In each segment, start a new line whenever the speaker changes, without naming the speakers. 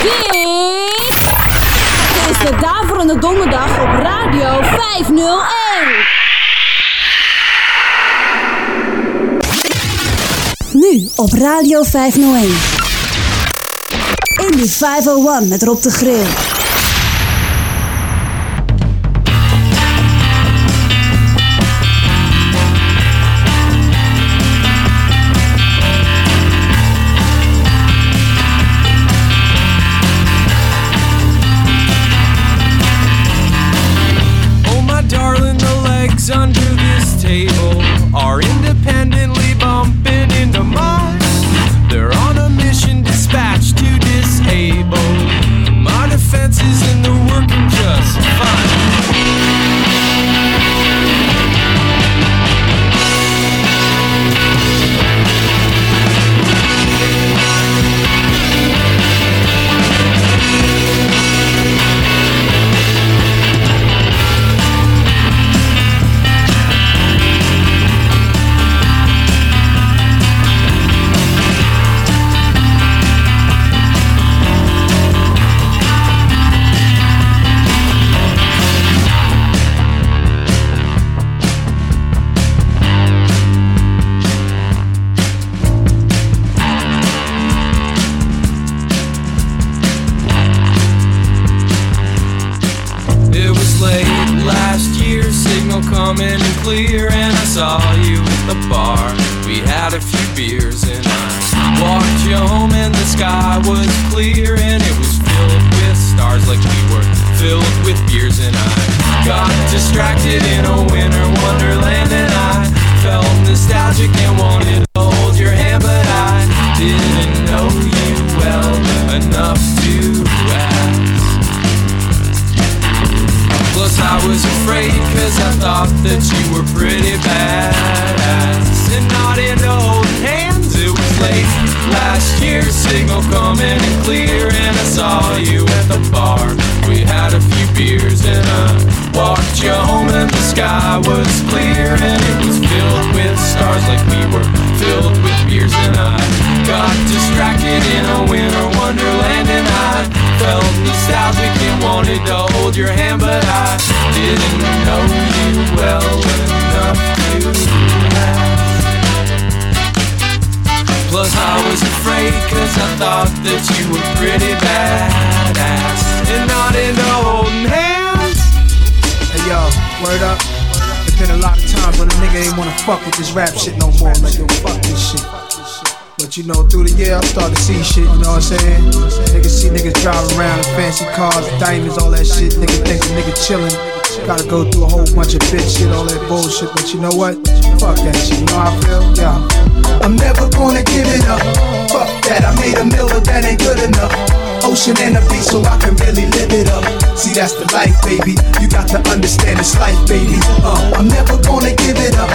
Dit is de Daverende Donderdag op Radio 501. Nu op Radio 501. Indie 501 met Rob de Grill.
Year, to
see shit, you know what I'm saying? Niggas see niggas driving around in fancy cars, diamonds, all that shit. Nigga think the nigga chillin'. Gotta go through a whole bunch of bitch shit, all that bullshit. But you know what? Fuck that shit, you know how I feel? Yeah. I'm never gonna give it up. Fuck that, I made a meal, but that ain't good enough. Ocean and a beach, so I can really live it up. See, that's the life, baby. You got to understand it's life, baby. Uh, I'm never gonna give it up.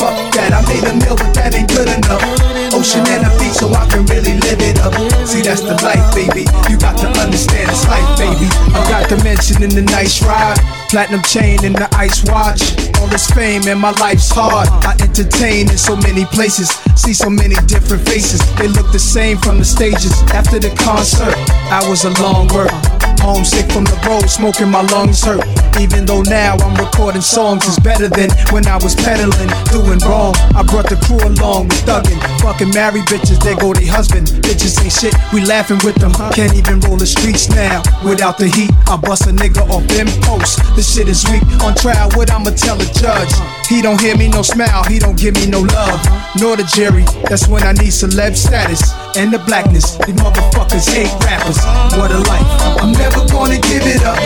Fuck that, I made a meal, but that ain't good enough. Ocean and a beach, so I can really live it up. See, that's the life, baby. You got to understand it's life, baby. I got the mention in the nice ride. Platinum chain in the ice watch. All this fame and my life's hard. I entertain in so many places, see so many different faces. They look the same from the stages. After the concert, I was a long work. Homesick from the road, smoking my lungs hurt. Even though now I'm recording songs, it's better than when I was peddling, doing wrong. I brought the crew along with thuggin', fucking married bitches, they go they husband. Bitches ain't shit, we laughing with them. Can't even roll the streets now without the heat. I bust a nigga off posts. This shit is weak. On trial, what I'ma tell a judge? He don't hear me, no smile, he don't give me no love. Nor the jury, that's when I need celeb status. And the blackness, these motherfuckers hate rappers. What a life. I'm never gonna give it up.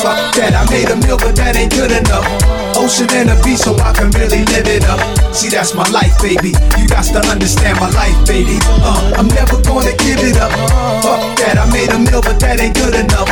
Fuck that, I made a meal, but that ain't good enough. Ocean and a beach, so I can really live it up. See, that's my life, baby. You got to understand my life, baby. Uh, I'm never gonna give it up. Fuck that, I made a meal, but that ain't good enough.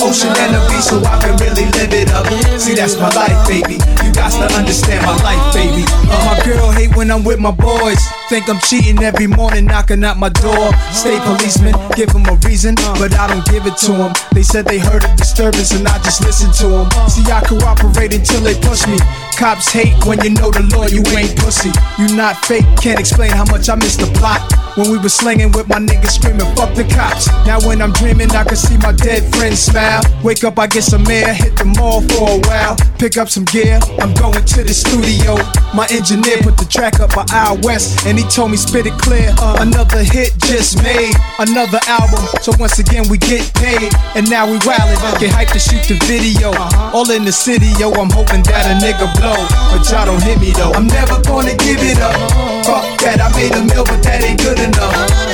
Ocean and a beach, so I can really live it up. See, that's my life, baby. You got to understand my life, baby. Uh, my girl hate when I'm with my boys. Think I'm cheating every morning, knocking at my door. State policeman, give them a reason, but I don't give it to them. They said they heard a disturbance and I just listened to them. See, I cooperate until they push me. Cops hate when you know the law, you ain't pussy. You not fake, can't explain how much I miss the plot. When we was slinging with my niggas screaming, fuck the cops. Now when I'm dreaming, I can see my dead friends smile. Wake up, I get some air, hit the mall for a while. Pick up some gear, I'm going to the studio. My engineer put the track up by Al West, and he told me spit it clear. Uh, another hit just made, another album. So once again, we get paid, and now we wildin'. Get hyped to shoot the video. Uh-huh. All in the city, yo, I'm hoping that a nigga blow. But y'all don't hit me though. I'm never gonna give it up. Fuck that, I made a mill, but that ain't good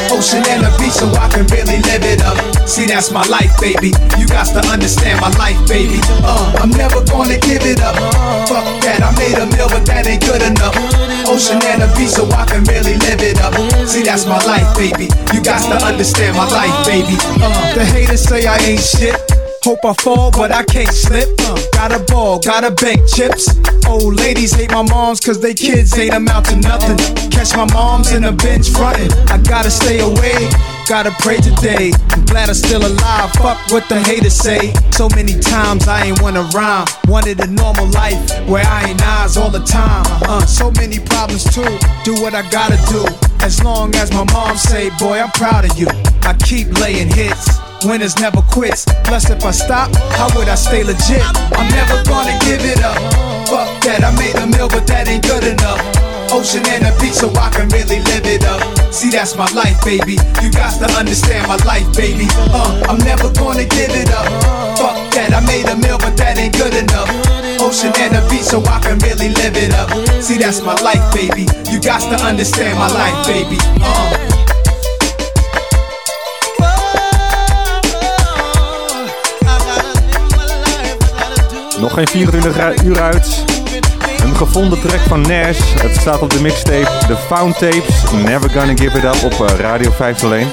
Ocean and the beach, so I can really live it up. See, that's my life, baby. You got to understand my life, baby. Uh, I'm never gonna give it up. Fuck that, I made a mill, but that ain't good enough. Ocean and the beach, so I can really live it up. See, that's my life, baby. You got to understand my life, baby. Uh, the haters say I ain't shit. Hope I fall, but I can't slip. Uh, got a ball, got a bank chips. Old ladies hate my moms cause they kids ain't amount to nothing. Catch my moms in a bench frontin'. I gotta stay away, gotta pray today. I'm glad I'm still alive, fuck what the haters say. So many times I ain't wanna rhyme. Wanted a normal life where I ain't eyes all the time. Uh, so many problems too, do what I gotta do. As long as my mom say, boy, I'm proud of you. I keep laying hits. Winners never quits. Plus, if I stop, how would I stay legit? I'm never gonna give it up. Fuck that, I made a meal, but that ain't good enough. Ocean and a beach, so I can really live it up. See, that's my life, baby. You got to understand my life, baby. Uh, I'm never gonna give it up. Fuck that, I made a meal, but that ain't good enough. Ocean and a beach, so I can really live it up. See, that's my life, baby. You got to understand my life, baby. Uh.
Nog geen 24 uur uit. Een gevonden track van Nash. Het staat op de mixtape The Found Tapes. Never Gonna Give It Up op eh, Radio 5 alleen.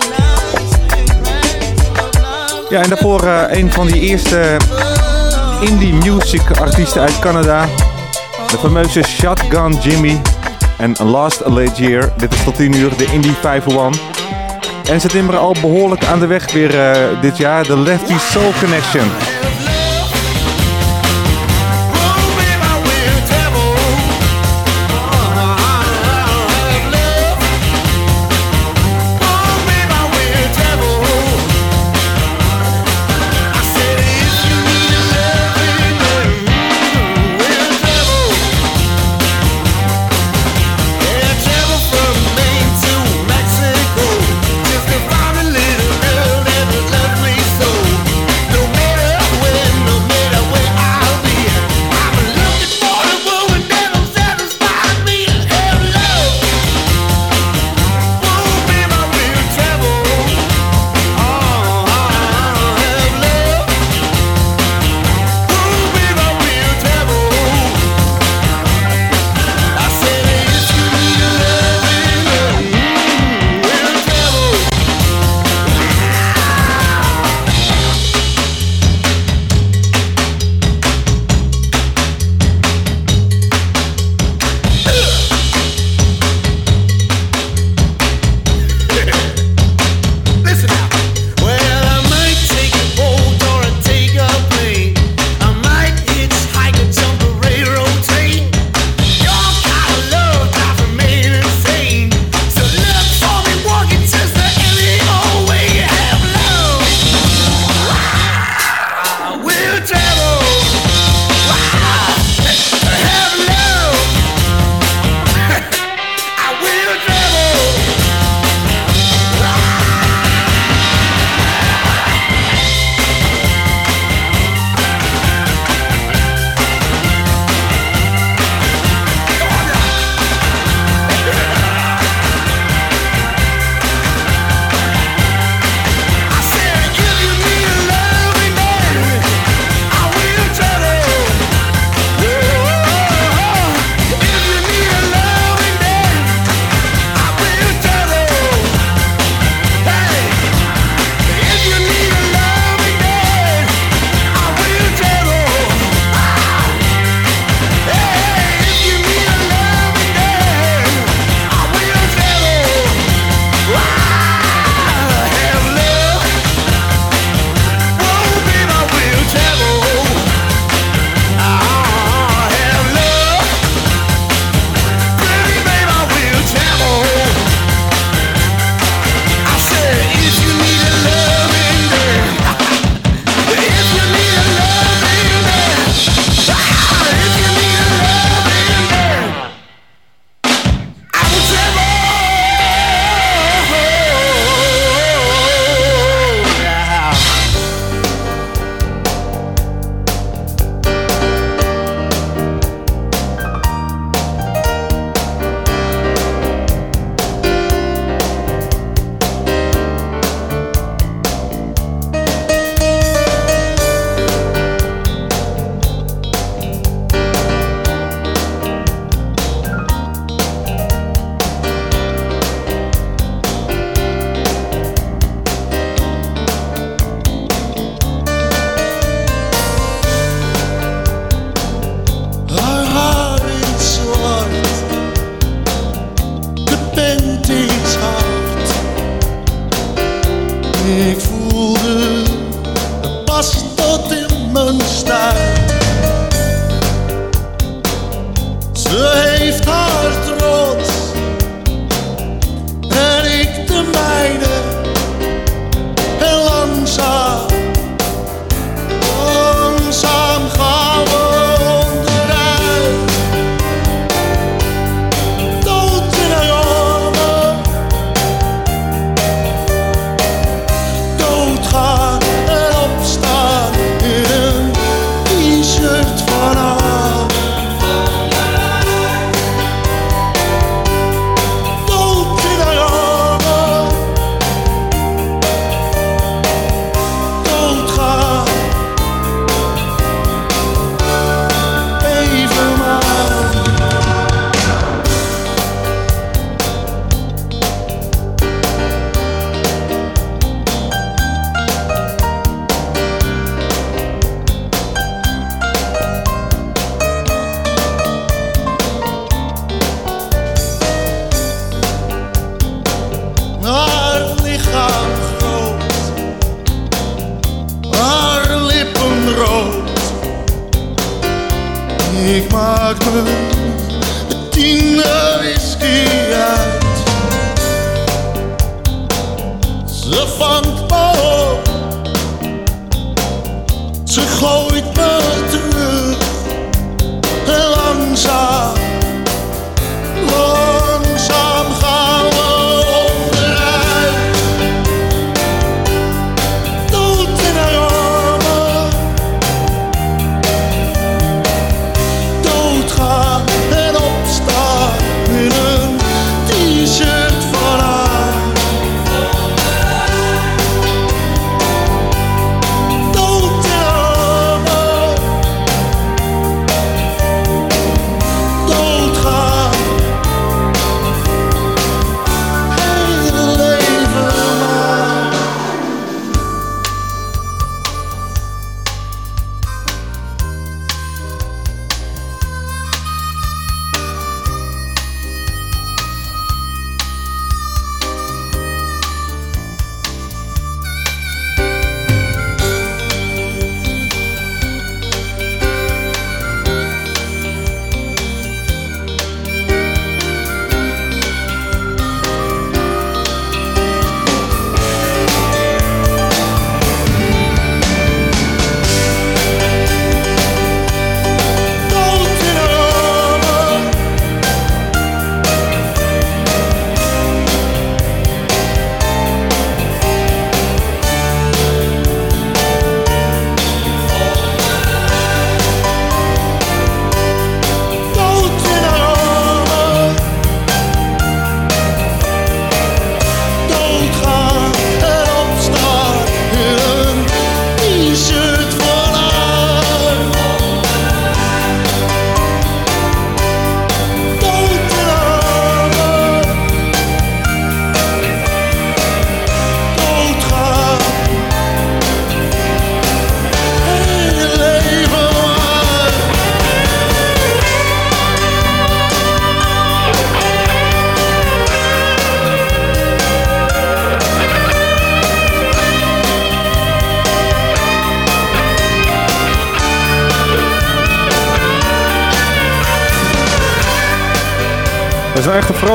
Ja, en daarvoor uh, een van die eerste indie music artiesten uit Canada. De fameuze Shotgun Jimmy en Last Late Year. Dit is tot 10 uur de Indie 501. En ze timmeren al behoorlijk aan de weg weer uh, dit jaar. De Lefty Soul Connection.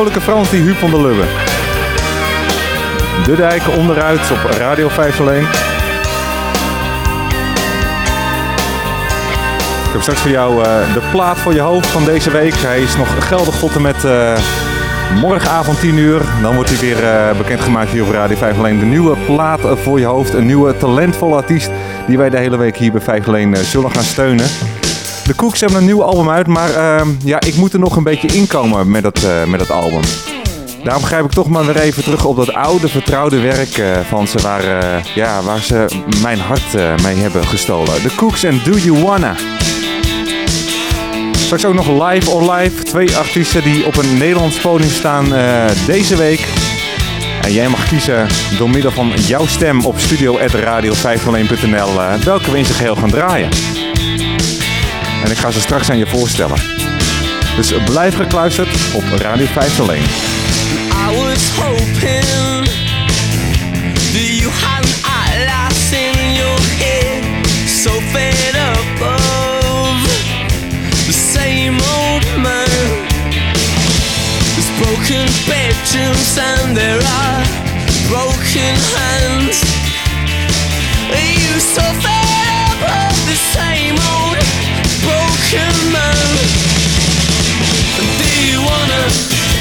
Vrolijke Frans, die Huub van der Lubbe. De dijk onderuit op Radio 501. Ik heb straks voor jou eh, de plaat voor je hoofd van deze week. Hij is nog geldig tot en met eh, morgenavond 10 uur. Dan wordt hij weer eh, bekendgemaakt hier op Radio 501. De nieuwe plaat voor je hoofd. Een nieuwe talentvolle artiest die wij de hele week hier bij 501 eh, zullen gaan steunen. De Cooks hebben een nieuw album uit, maar ehm, ja, ik moet er nog een beetje inkomen met dat, eh, met dat album. Daarom grijp ik toch maar weer even terug op dat oude, vertrouwde werk eh, van ze, waar, eh, ja, waar ze mijn hart mee hebben gestolen. De Cooks en Do You Wanna. Straks ook nog Live or Live. Twee artiesten die op een Nederlands podium staan deze week. En jij mag kiezen door middel van jouw stem op studio.radio501.nl eh, welke we in geheel gaan draaien. En ik ga ze straks aan je voorstellen. Dus blijf gekluisterd op Radio 501.
I was hoping Do you had an in your head So fed up the same old man There's broken bedrooms and there are broken hands Are you so fed up the same old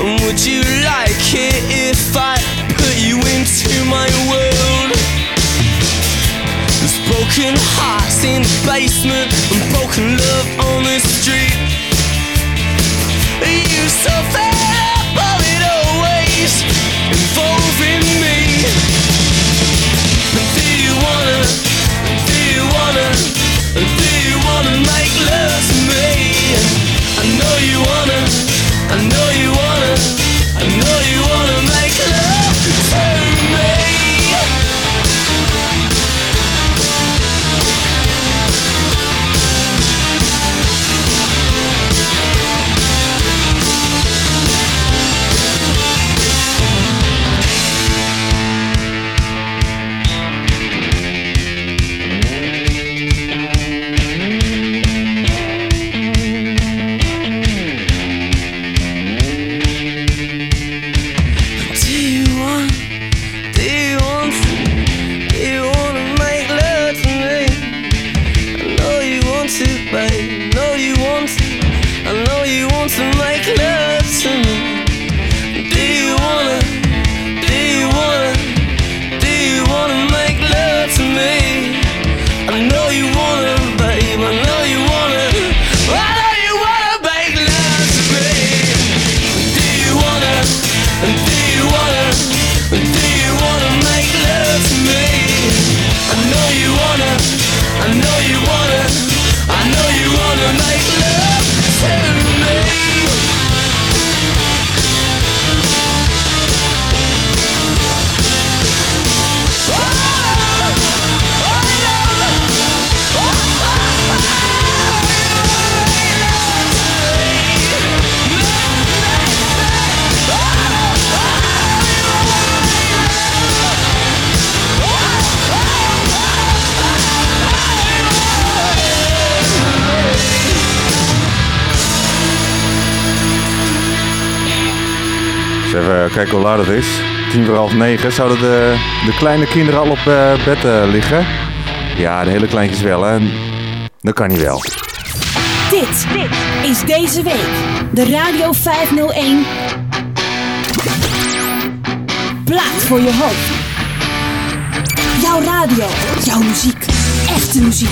Would you like it if I put you into my world? There's broken hearts in the basement and broken love on the street. Are you so fed up of it always involving me?
Eh, kijk hoe laat het is. Tien voor half negen. Zouden de, de kleine kinderen al op uh, bed eh, liggen? Ja, de hele kleintjes wel. Hè? Dat kan niet wel.
Dit, dit is deze week de Radio 501. Plaats voor je hoofd. Jouw radio, jouw muziek, echte muziek.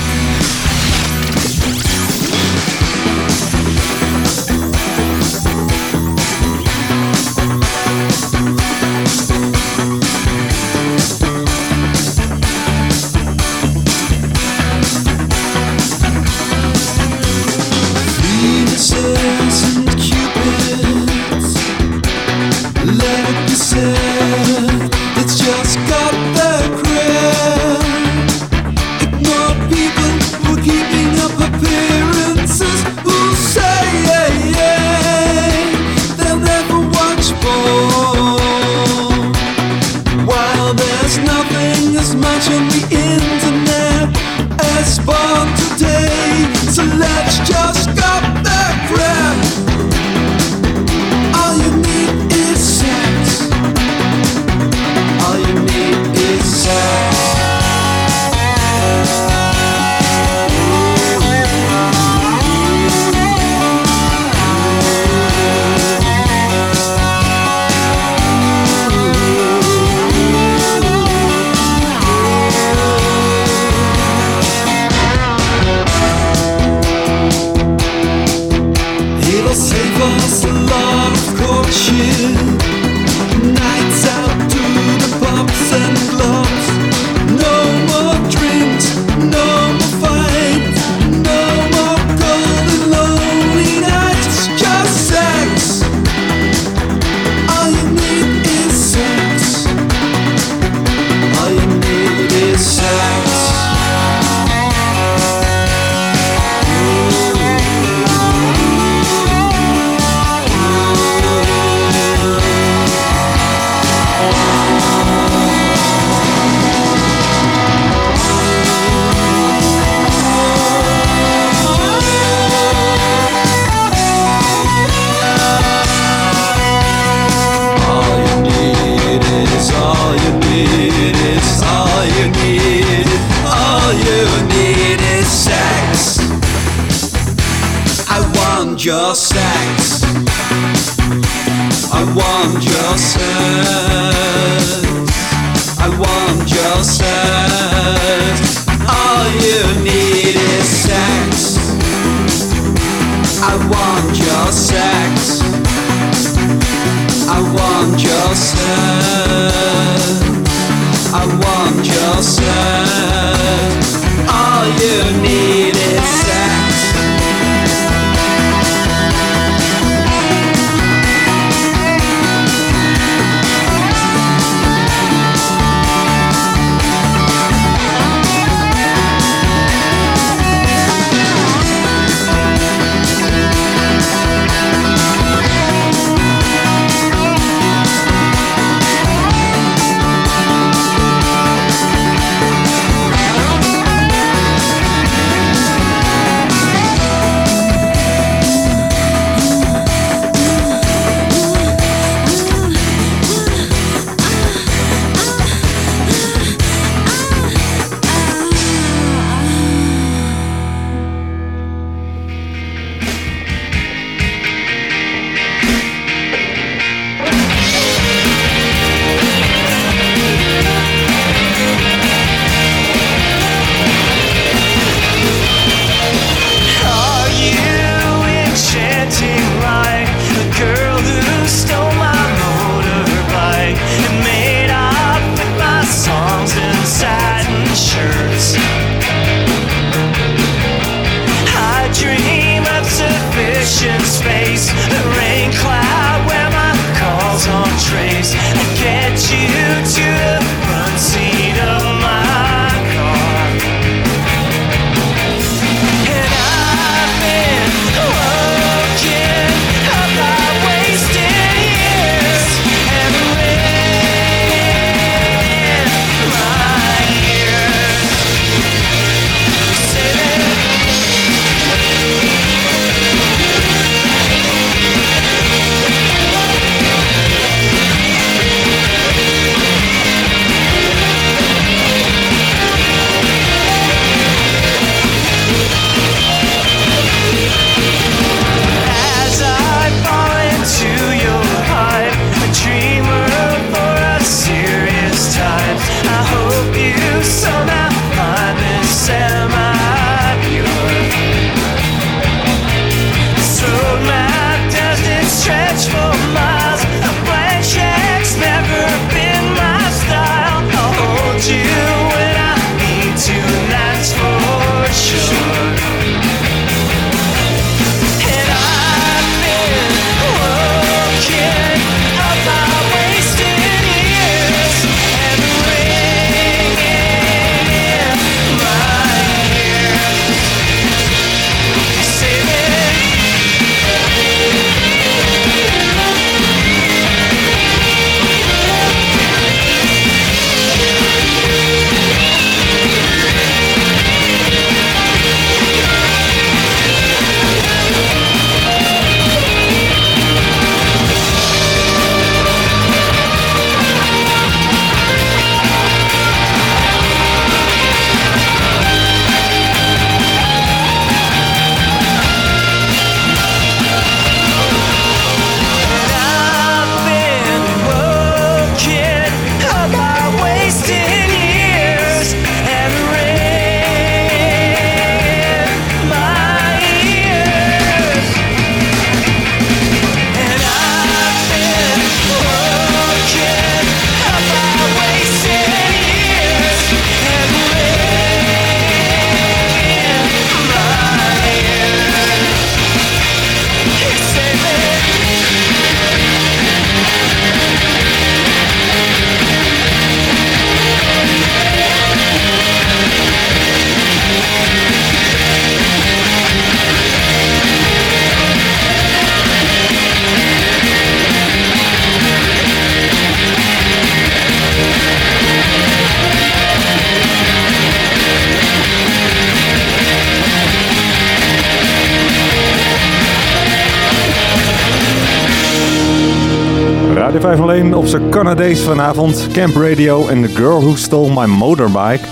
501 op zijn Canadees vanavond. Camp Radio en The Girl Who Stole My Motorbike.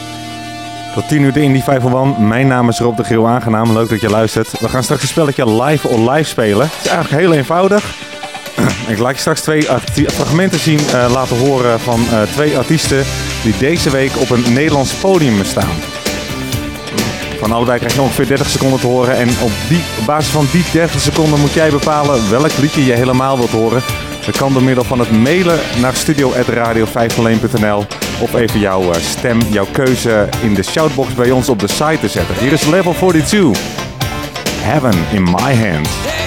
Tot 10 uur de Indie 501. Mijn naam is Rob de Griel Aangenaam. Leuk dat je luistert. We gaan straks een spelletje live or live spelen. Het is eigenlijk heel eenvoudig. Ik laat je straks twee fragmenten zien, eh, laten horen van eh, twee artiesten die deze week op een Nederlands podium staan. Van allebei krijg je ongeveer 30 seconden te horen. En op, die, op basis van die 30 seconden moet jij bepalen welk liedje je helemaal wilt horen. Dat kan door middel van het mailen naar studio.radio501.nl of even jouw eh, stem, jouw keuze in de shoutbox bij ons op de site te zetten. Hier is level 42. Heaven in my hands.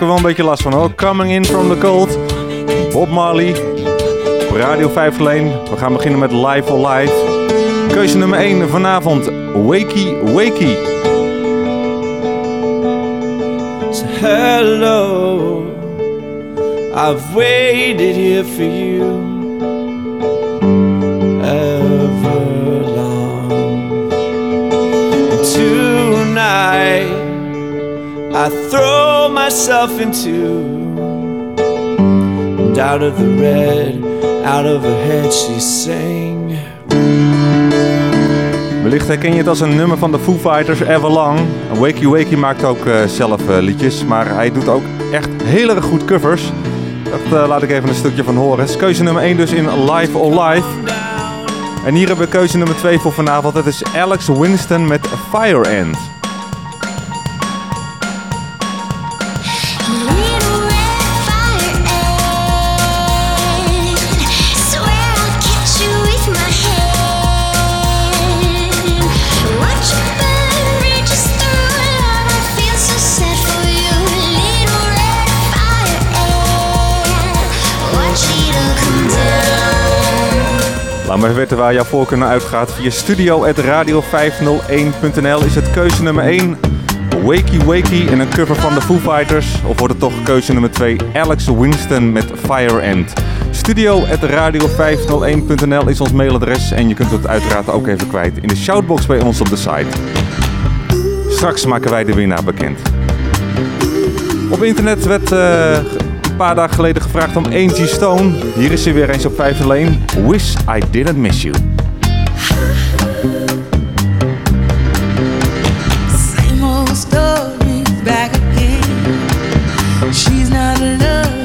Ik wel een beetje last van hoor. Coming in from the cold. Bob Marley. Radio 5 alleen. We gaan beginnen met Live or Live. Keuze nummer 1 vanavond. Wakey Wakey.
Hello, I've waited here for you ever. Tonight, I throw myself into the red, out of head.
Wellicht herken je het als een nummer van de Foo Fighters, Everlong. Wakey Wakey maakt ook eh, zelf eh, liedjes, maar hij doet ook echt heel erg goed covers. Dat eh, laat ik even een stukje van horen. Is keuze nummer 1 dus in Live or Live. En hier hebben we keuze nummer 2 voor vanavond. Dat is Alex Winston met Fire Ant. Me even weten waar jouw voorkeur naar uitgaat. Via studio.radio501.nl is het keuze nummer 1. Wakey Wakey in een cover van de Foo Fighters. Of wordt het toch keuze nummer 2 Alex Winston met Fire Ant. Studio.radio501.nl is ons mailadres. En je kunt het uiteraard ook even kwijt in de shoutbox bij ons op de site. Straks maken wij de winnaar bekend. Op internet werd eh, paar dagen geleden gevraagd om Angie Stone. Hier is ze weer eens op 5 Lane. Wish I Didn't Miss You. Same old story back again. She's not alone.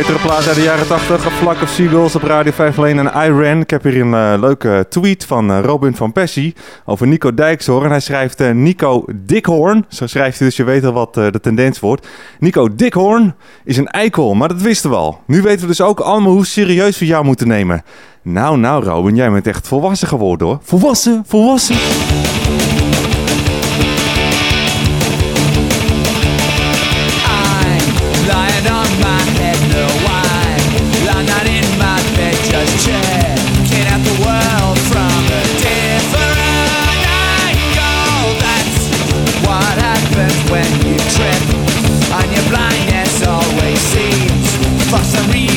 betere plaats uit de jaren 80. op Vlak of Seagulls op Radio 51 en Iran. Ik heb hier een eh, leuke tweet van eh, Robin van Persie over Nico Dijkshoorn. Hij schrijft eh, Nico Dickhorn." Zo schrijft hij dus, je weet al wat de tendens wordt. Nico Dickhorn is een eikel, maar dat wisten we al. Nu weten we dus ook allemaal hoe serieus we jou moeten nemen. Nou, nou Robin, jij bent echt volwassen geworden hoor. Volwassen, volwassen. We.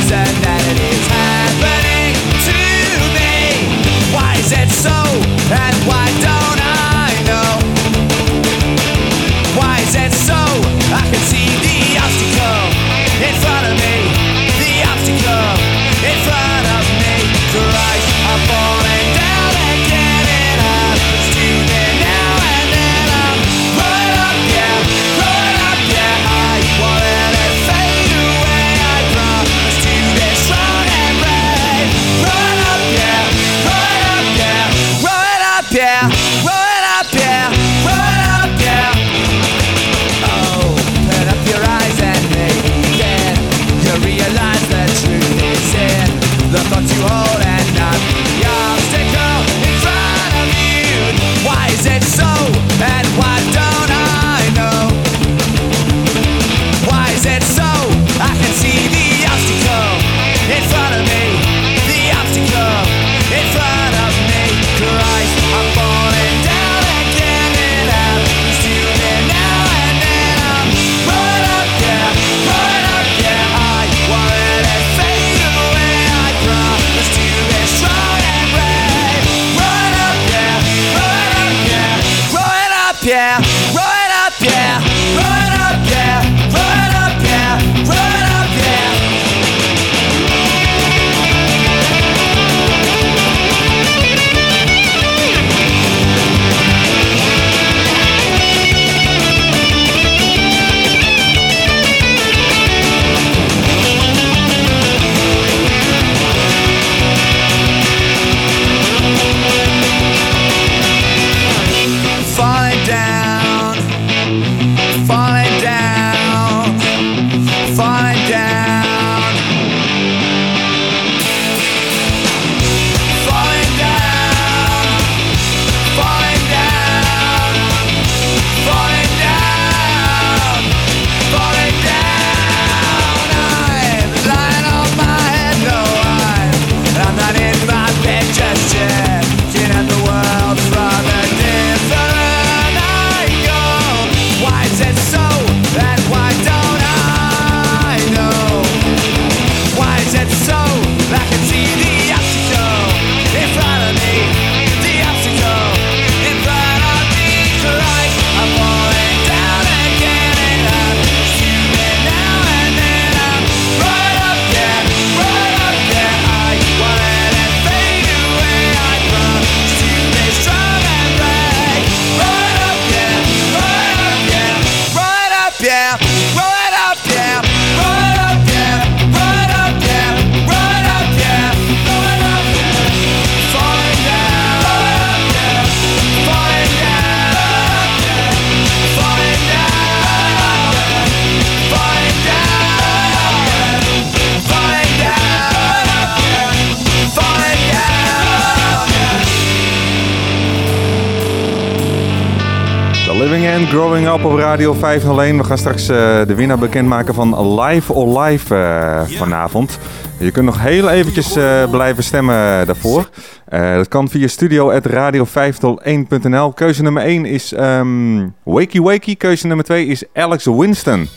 Growing Up op Radio 501. We gaan straks eh, de winnaar bekendmaken van Live or Live eh, vanavond. Je kunt nog heel eventjes eh, blijven stemmen daarvoor. dat kan via studio.radio501.nl. Keuze nummer 1 is um, Wakey Wakey. Keuze nummer 2 is Alex Winston.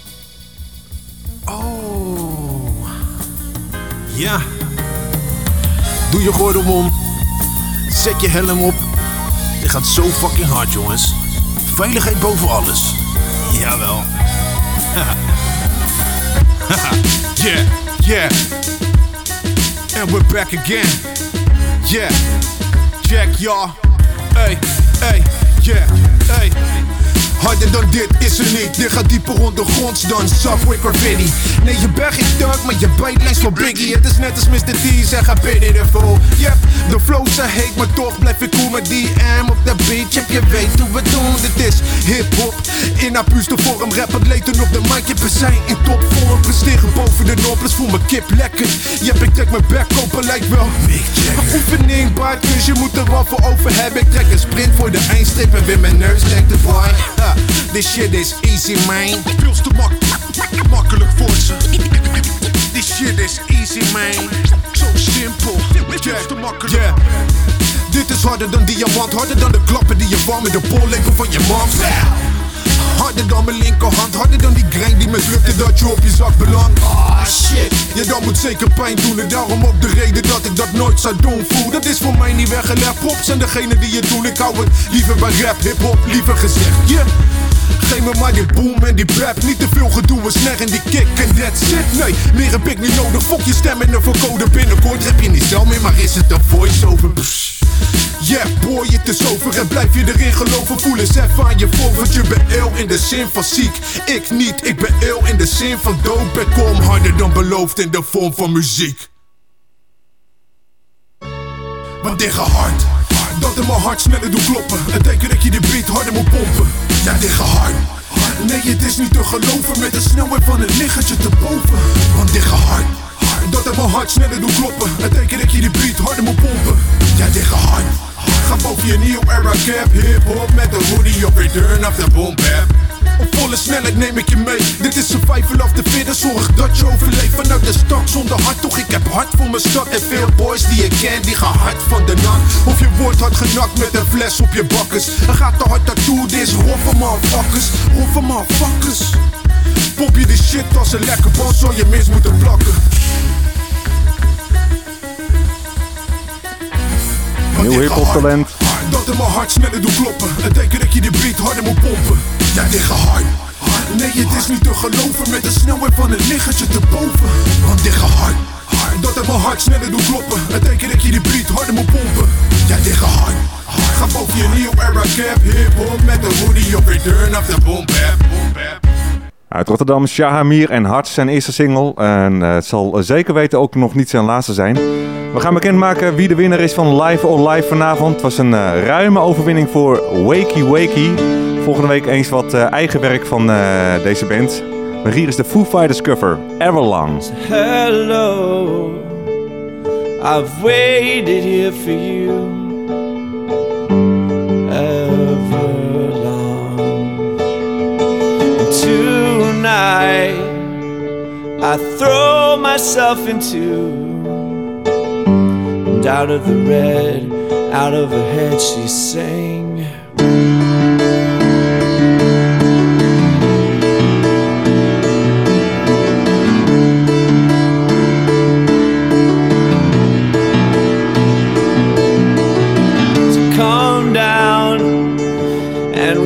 Oh, ja. Doe je gordel om. Zet je helm op. Dit gaat zo fucking hard, jongens. Veiligheid boven alles. Jawel. yeah, yeah. And we're back again. Yeah. Check y'all. Hey, hey, yeah, hey.
Harder dan dit is er niet. Dit gaat dieper ondergronds dan Subway Graffiti. Nee, je bent geen Turk, maar je bijt langs van Biggie. Het is net als Mr. T, zeg I been it full. Yep, de flow zijn heet, maar toch blijf ik cool met DM op de beat. Check, je weet hoe we doen. Dit is hip-hop. In puurste vorm, rap atleten op de mic. Je zijn in topvorm. Presteren boven de norm, plus voel mijn kip lekker. Yep, ik trek mijn bek open, lijkt wel. Oefening, baard, dus je moet er wel voor over hebben. Ik trek een sprint voor de eindstreep en weer mijn neus denkt de this shit is easy, man. Veel te mak makkelijk voor ze. This shit is easy, man. Zo simpel. Yeah, te makkelijk. Yeah. Dit is harder dan diamant, harder dan de klappen die je warm met de pollepel van je mond. Harder dan mijn linkerhand, harder dan die grind die mislukte dat je op je zak belandt. Ah shit, ja dat moet zeker pijn doen en daarom ook de reden dat ik dat nooit zou doen voel. Dat is voor mij niet weggelegd, pop zijn degene die het doen. Ik hou het liever bij rap, hip-hop, liever gezegd. Yeah. Geef me maar die boom en die rap. Niet te veel gedoe, een snare en die kick en that's it. Nee, meer heb ik niet nodig. Fok je stem en een vercode binnenkort Heb je niet zelf meer, maar is het een voice-over? Yeah boy, het is over en blijf je erin geloven. Voel eens even aan je vol, want je bent ill in de zin van ziek. Ik niet, ik ben ill in de zin van dood. En kom harder dan beloofd in de vorm van muziek. Want gaat hard Dat in mijn hart sneller doet kloppen. Het teken dat je de beat harder moet pompen. Ja, dit hard. Nee, het is niet te geloven. Met de snelheid van het lichaamje te boven. Want dit hard. Dat in mijn hart sneller doet kloppen. Het teken dat je die beat harder moet pompen. Ja, dit hard Ga boven je nieuw era cap Hip-hop met de hoodie op return of the boom bap op volle snelheid neem ik je mee. Dit is survival of the fittest Zorg dat je overleeft. Vanuit de stad zonder hart Toch ik heb hart voor mijn stad. En veel boys die ik ken die gaan hard van de nacht. Of je wordt hard genakt met een fles op je bakkes. En gaat te hard naartoe, dit is roffe motherfuckers. Roffe motherfuckers. Pop je de shit als een lekker bos Zou je mis moeten plakken
Nieuw hip-hop talent.
Dat in mijn hart sneller doet kloppen. Het teken dat je die beat harder moet pompen. Ja, gaat hard. Nee, het is niet te geloven. Met de snelheid van het lichaamje te boven. Want gaat hard. Dat in mijn hart sneller doet kloppen. Het teken dat je die beat harder moet pompen. Ja, dit gaat hard. Ga boven je nieuw era cap. Hip-hop met de hoodie op return of the boom bap Boom bap
Uit Rotterdam, Shahamir en Hart zijn eerste single. En eh, het zal zeker weten ook nog niet zijn laatste zijn. We gaan bekendmaken wie de winnaar is van Live on Live vanavond. Het was een eh, ruime overwinning voor Wakey Wakey. Volgende week eens wat eh, eigen werk van eh, deze band. Maar hier is de Foo Fighters cover, Everlong.
Hello, I've waited here for you ever long. Tonight, I throw myself into, and out of the red, out of her head, she sang.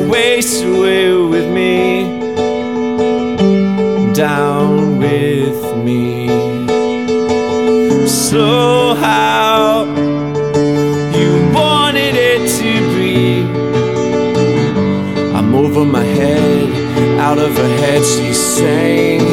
waste away with me, down with me. So over my head, out of her head, she sang.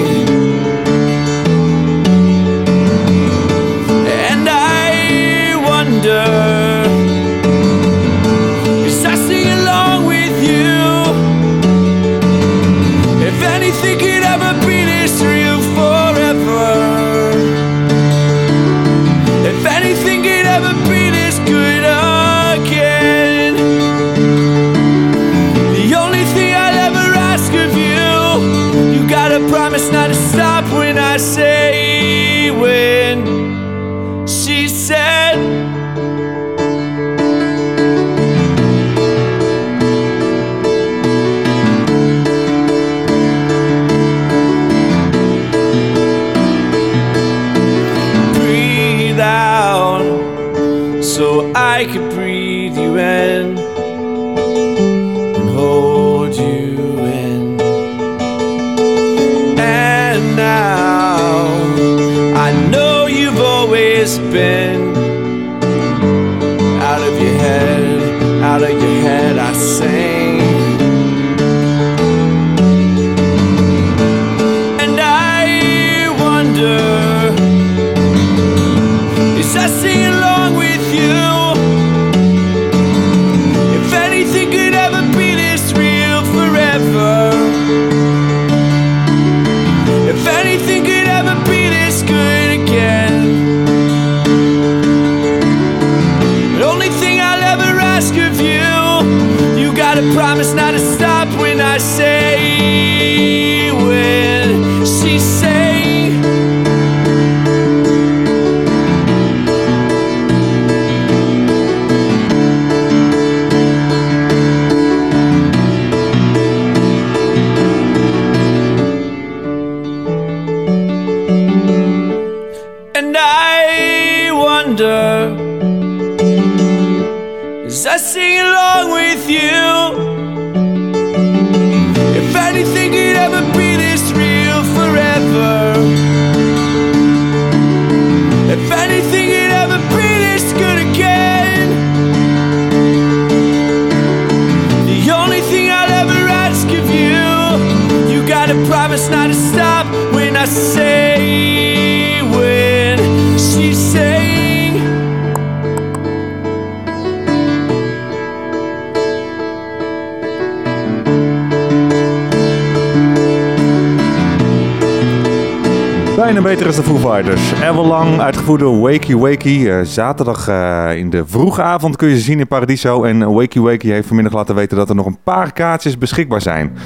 Beter als de Foo Fighters. Everlang uitgevoerd door Wakey Wakey. Eh, zaterdag eh, in de vroege avond kun je ze zien in Paradiso. En Wakey Wakey heeft vanmiddag laten weten dat er nog een paar kaartjes beschikbaar zijn.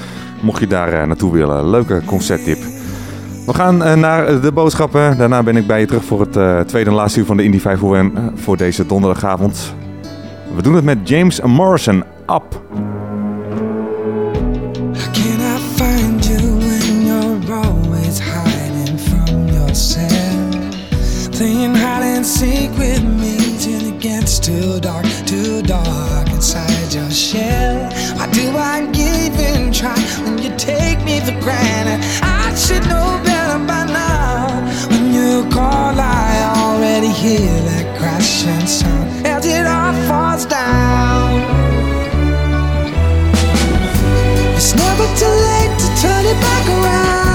Mocht je daar eh, naartoe willen. Leuke concerttip. We gaan naar de boodschappen. Daarna ben ik bij je terug voor het tweede en laatste uur van de Indy 501 eh, voor deze donderdagavond. We doen het met James Morrison. Up.
Seek with me till it gets too dark, too dark inside your shell. Why do I even try when you take me for granted? I should know better by now. When you call, I already hear that crashing sound as it all falls down. It's never too late to turn it back around.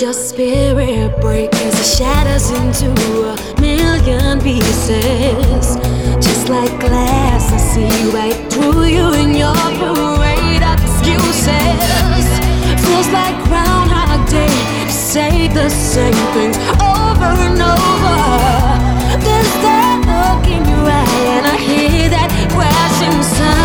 Your
spirit break as it shatters into a million pieces. Just like glass, I see right through you in your parade of excuses. Feels like Groundhog Day, to say the same things over and over. There's that look in your eye, and I hear that crashing sound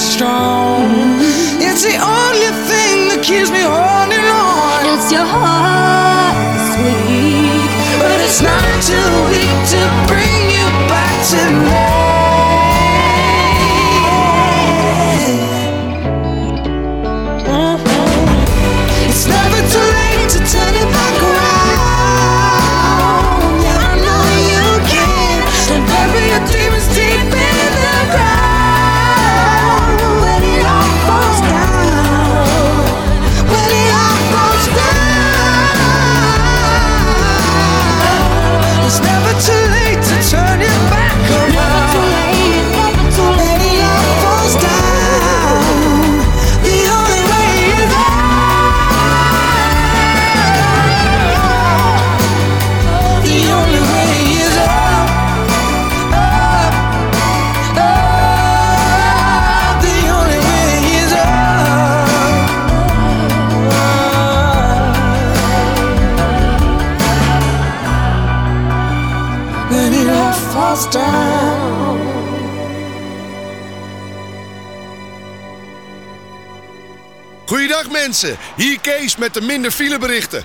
strong. It's the only thing that keeps me holding on.
It's your heart that's weak,
but it's not too weak to bring you back to me.
Hier Kees met de minder fileberichten.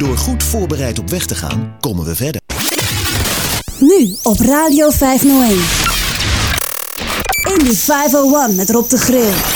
Door goed voorbereid op weg te gaan, komen we verder.
Nu op Radio 501. In die 501 met Rob de Grill.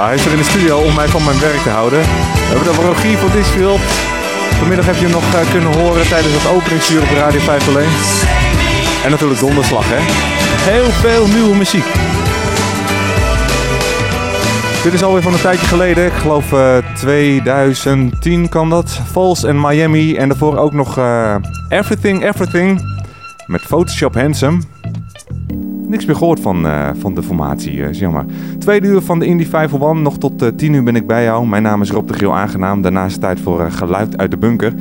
Ja, hij is er in de studio om mij van mijn werk te houden. We hebben over Rogier van Disfield. Vanmiddag heb je hem nog eh, kunnen horen tijdens het openingsuur op Radio 501. En natuurlijk donderslag, hè. Heel veel nieuwe muziek. Dit is alweer van een tijdje geleden. Ik geloof eh, 2010 kan dat. Falls en Miami. En daarvoor ook nog eh, Everything Everything. Met Photoshop Handsome. Niks meer gehoord van, eh, van de formatie, eh, is jammer. Tweede uur van de Indie 501. Nog tot eh, 10 uur ben ik bij jou. Mijn naam is Rob de Griel Aangenaam. Daarna is het tijd voor eh, geluid uit de bunker.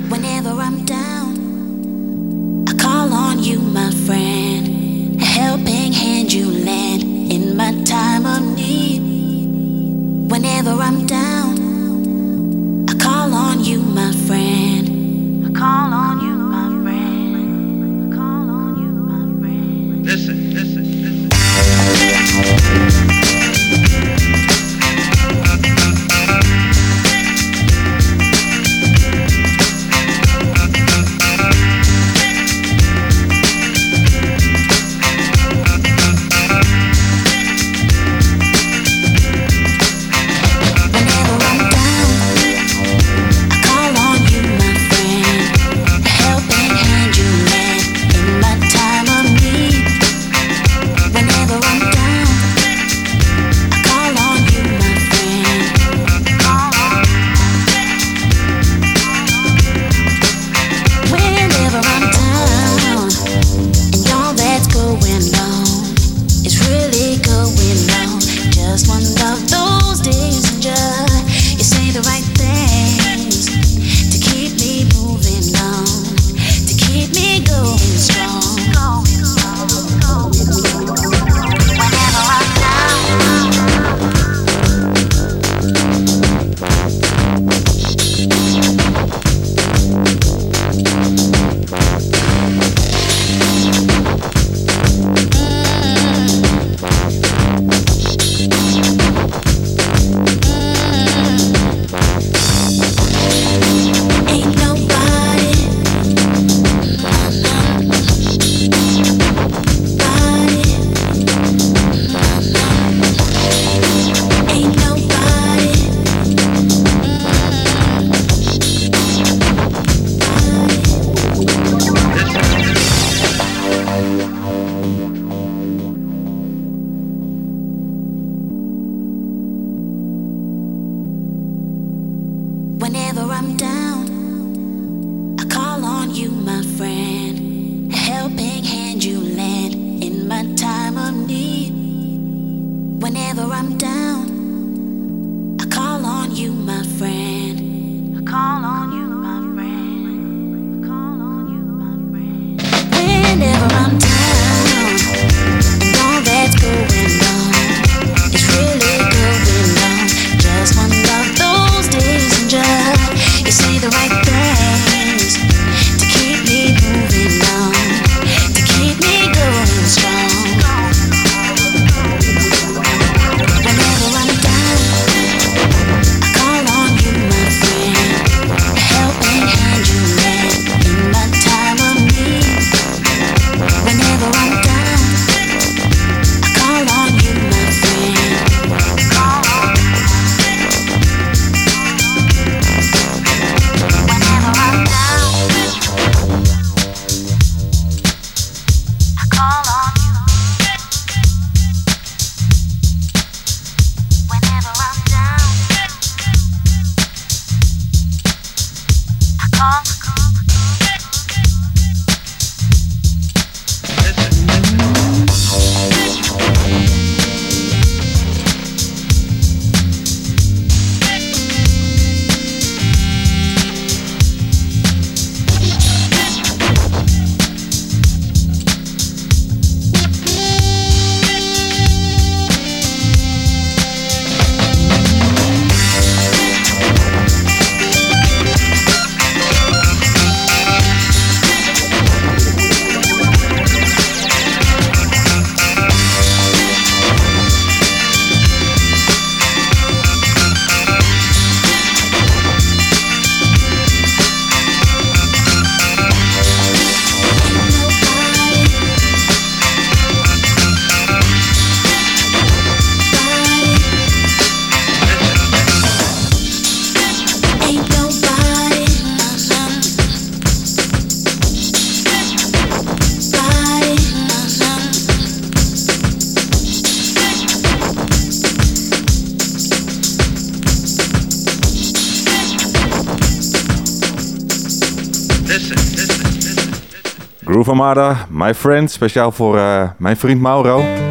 van Marda, my friend.
Speciaal voor eh, mijn vriend Mauro.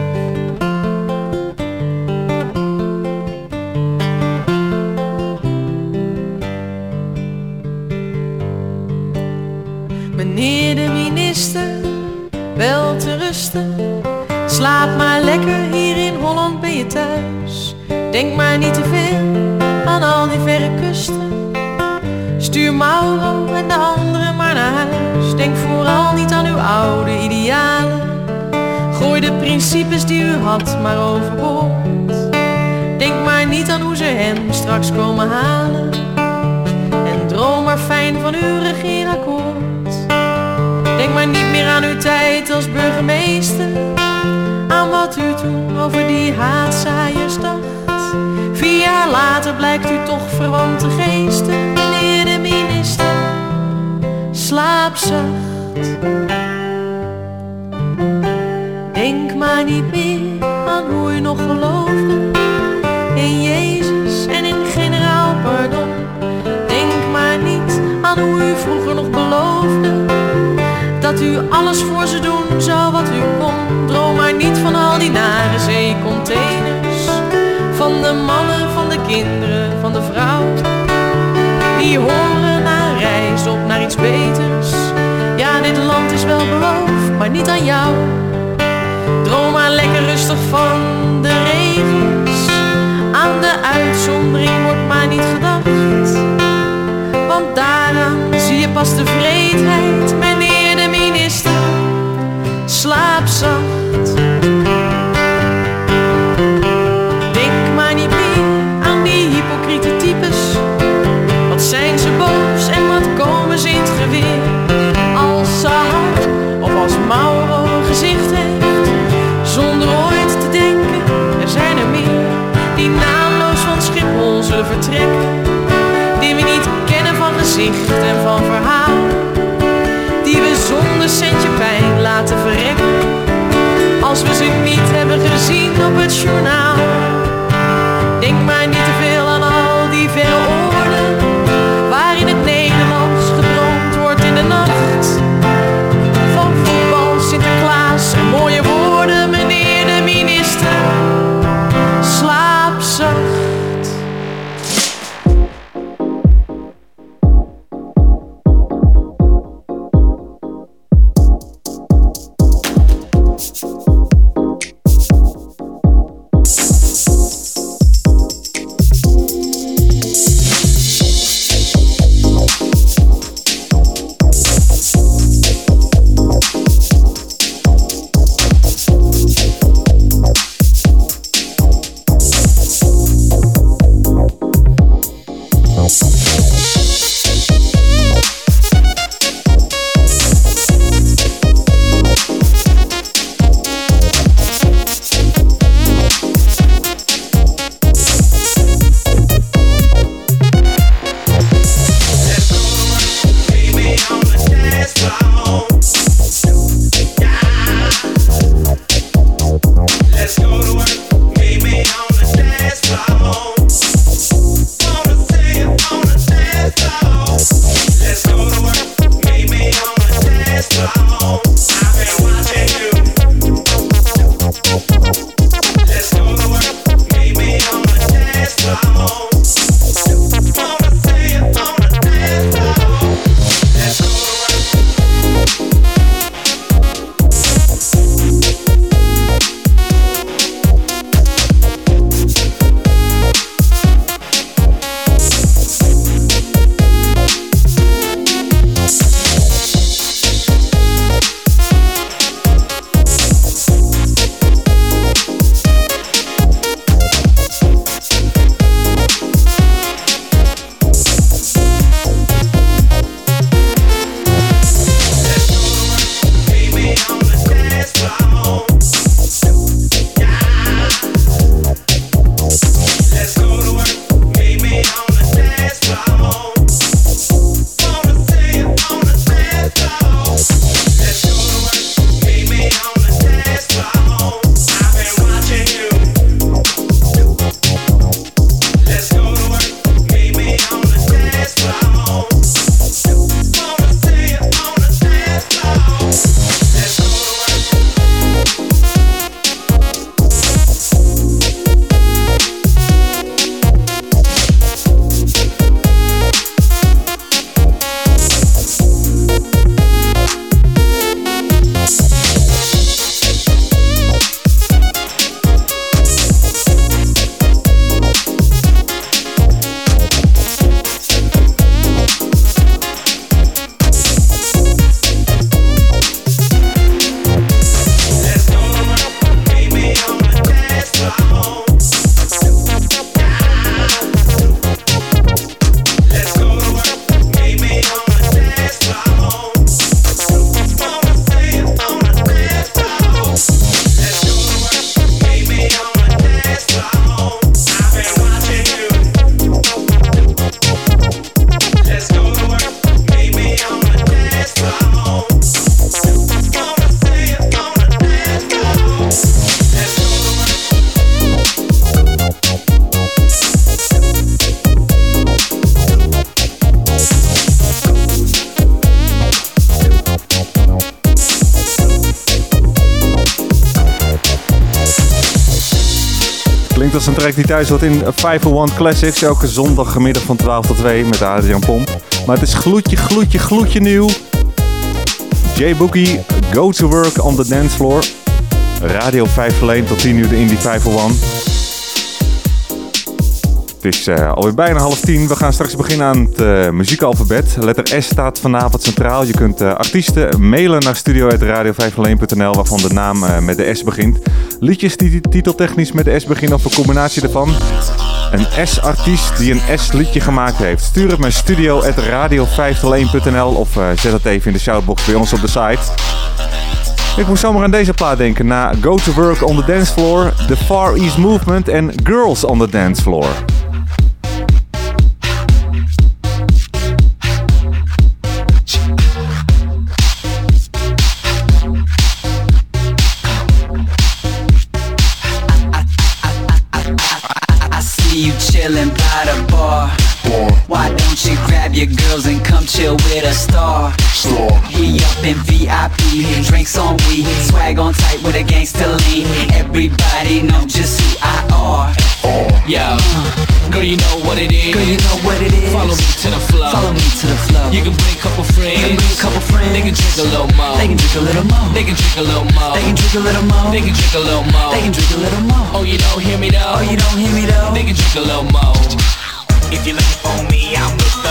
en van verhaal. Die we zonder centje pijn laten verrekken. Als we ze niet hebben gezien op het journaal.
Track die thuis wordt in 501 Classics. Elke zondagmiddag van 12 tot 2 met Adrian Pomp. Maar het is gloedje, gloedje, gloedje nieuw. J Bookie, Go to Work on the Dance Floor. Radio 501 tot 10 uur de Indie 501. Het is eh, alweer bijna half tien. We gaan straks beginnen aan het eh, muziekalfabet. Letter S staat vanavond centraal. Je kunt eh, artiesten mailen naar studio.radio501.nl waarvan de naam met de S begint. Liedjes die titeltechnisch met de S beginnen of een combinatie ervan. Een S-artiest die een S-liedje gemaakt heeft. Stuur het naar studio.radio501.nl of zet het even in de shoutbox bij ons op de site. Ik moest zomaar aan deze plaat denken na Go to Work on the Dance Floor, The Far East Movement en Girls on the Dance Floor.
feeling by the bar. Why don't you grab your girls and come chill with a star? He up in VIP, drinks on weed, swag on tight with a gangster lean. Everybody know just who I are.
Yo, girl, you know what it is.
Girl, you know what it is.
Follow me to the flow.
Follow me to the flow.
You can bring a couple friends.
You can bring a couple friends.
They can drink a little more.
They can drink a little more.
They can drink a little more.
They can drink a little more.
They can drink a little more.
They can drink a little more.
Oh, you don't hear me though.
Oh, you don't hear me though.
They can drink a little more.
If you're looking for me, I'm with the.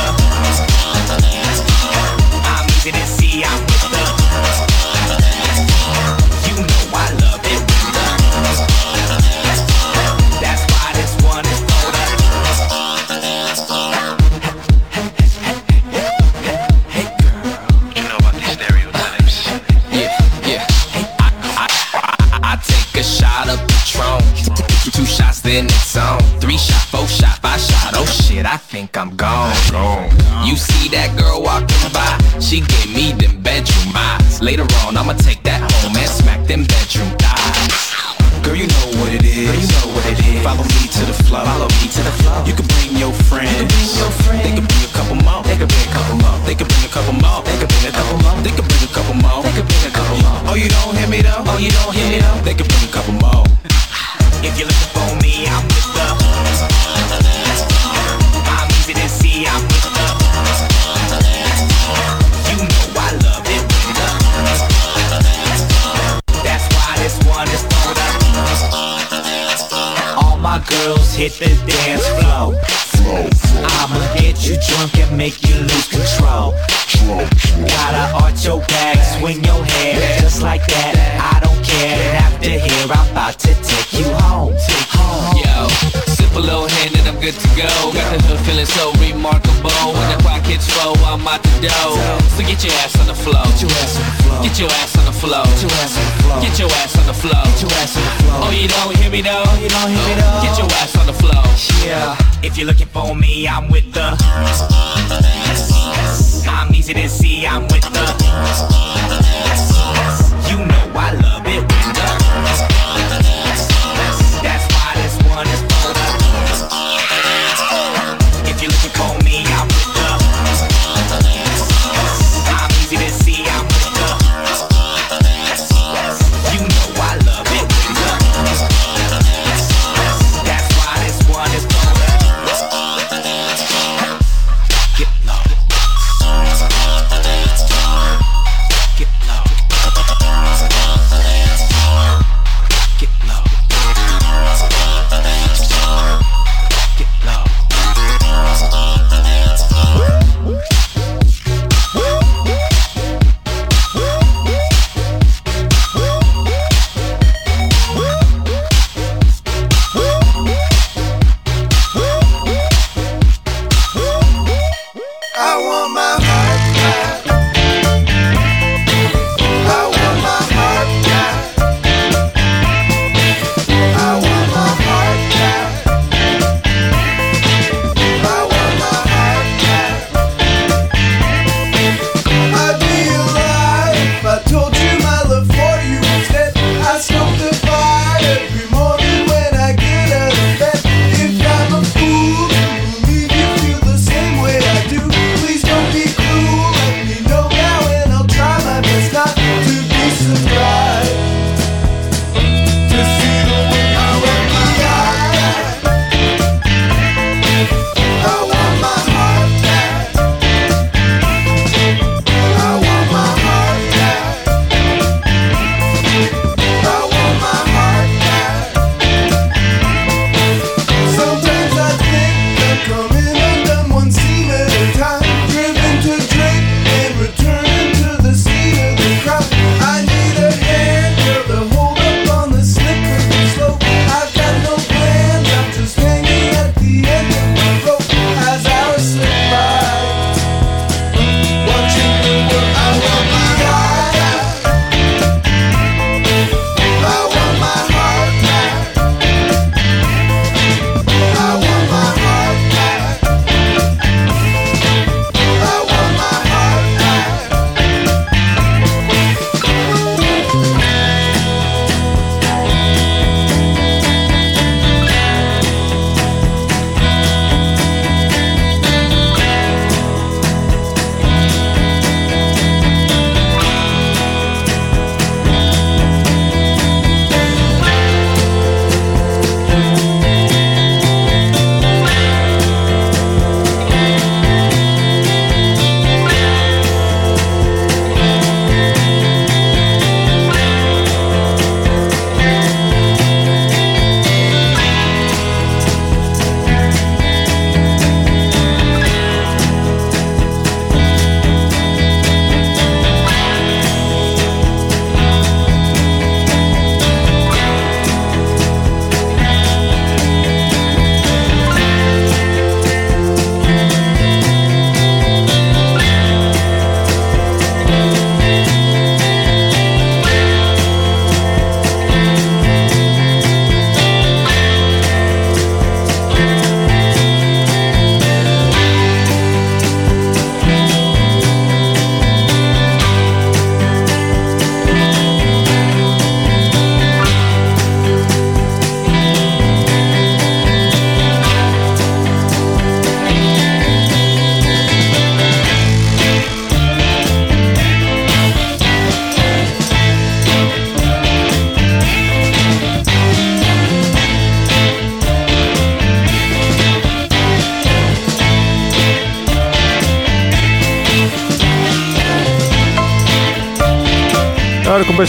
I'm easy to see, I'm with the. You know I love it with the. That's why this one is for the. You know about these stereotypes.
Yeah, yeah. I, I, I, I take a shot of Patron. Two shots, then it's on. Three shot, four shot, five shot. Shit, I think I'm gone. You see that girl walking by? She gave me them bedroom eyes. Later on, I'ma take that home and smack them bedroom thighs.
Girl, you know what it is.
Girl, you know what it is.
Follow me to the flow.
Follow me to the flow.
You can bring your friends.
You can bring your friends.
They can bring a couple more.
They can bring a couple more.
They can bring a couple more.
They can bring a couple more.
They can bring a couple more.
They can bring a couple more.
Oh, you don't hear me though?
Oh, you don't hear me though?
They can bring
girls hit the dance floor. I'ma get you drunk and make you lose control. Gotta arch your back, swing your head just like that. I don't care. And after here, I'm about to take you home. Home.
Yo, sip a little hand and I'm good to go. Got the hood feeling so remarkable. When the pockets full, I'm out the dough. So get your ass on the floor. Get your ass on the floor. Get your ass on the floor. Get your ass on the floor. Get your ass on the floor. Oh, you don't hear me though? You don't hear me though? Get your ass on the floor.
Yeah, if you're looking for me, I'm with the. I'm easy to see, I'm with the.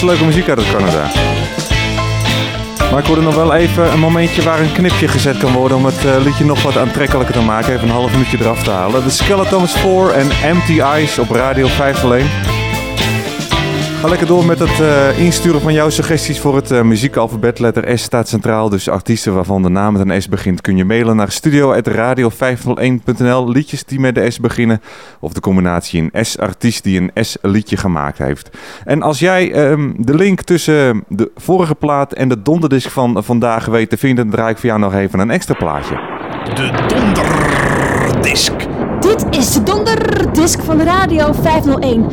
Leuke muziek uit Canada. Maar ik hoorde nog wel even een momentje waar een knipje gezet kan worden om het eh, liedje nog wat aantrekkelijker te maken. Even een half minuutje eraf te halen. De Skeletons 4 en Empty Eyes op Radio 501. Ga lekker door met het eh, insturen van jouw suggesties voor het eh, muziekalfabet. Letter S staat centraal, dus artiesten waarvan de naam met een S begint kun je mailen naar studio.radio501.nl. Liedjes die met de S beginnen of de combinatie een S-artiest die een S-liedje gemaakt heeft. En als jij ehm, de link tussen de vorige plaat en de donderdisc van vandaag weet te vinden, draai ik voor jou nog even een extra plaatje.
De donderdisc.
Dit is de donderdisc van Radio 501.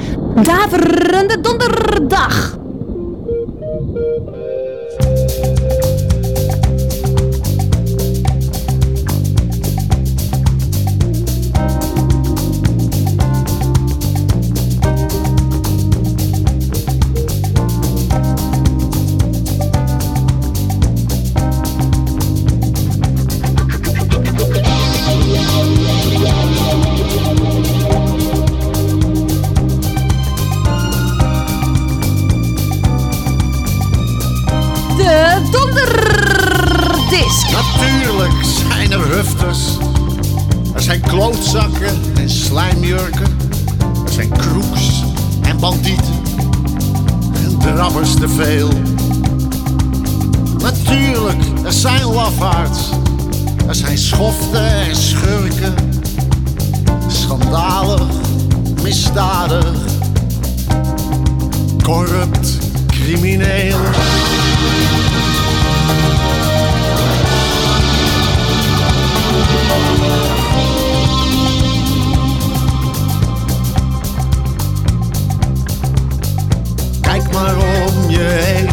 Daverende donderdag.
Veel. Natuurlijk, er zijn lafaards. Er zijn schoften en schurken. Schandalig, misdadig. Corrupt, crimineel. Maar om je heen.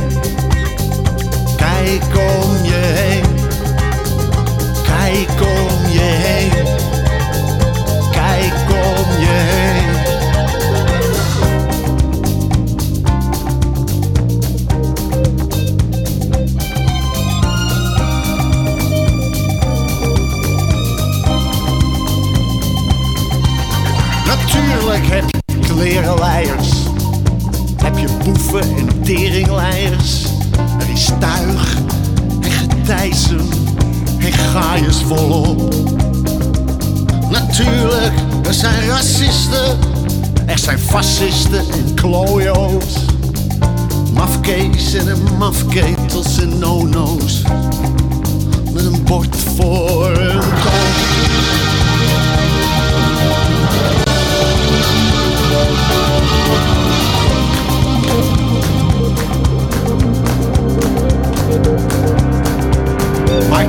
Kijk om je heen. Kijk om je heen. Kijk om je heen. Natuurlijk heb je klerenleiers. Heb je boeven en teringleiers. Er is tuig en getijzen en gaaiers volop. Natuurlijk, er zijn racisten. Er zijn fascisten en klojo's. Mafkees en mafketels en nono's. Met een bord voor een kop. Maar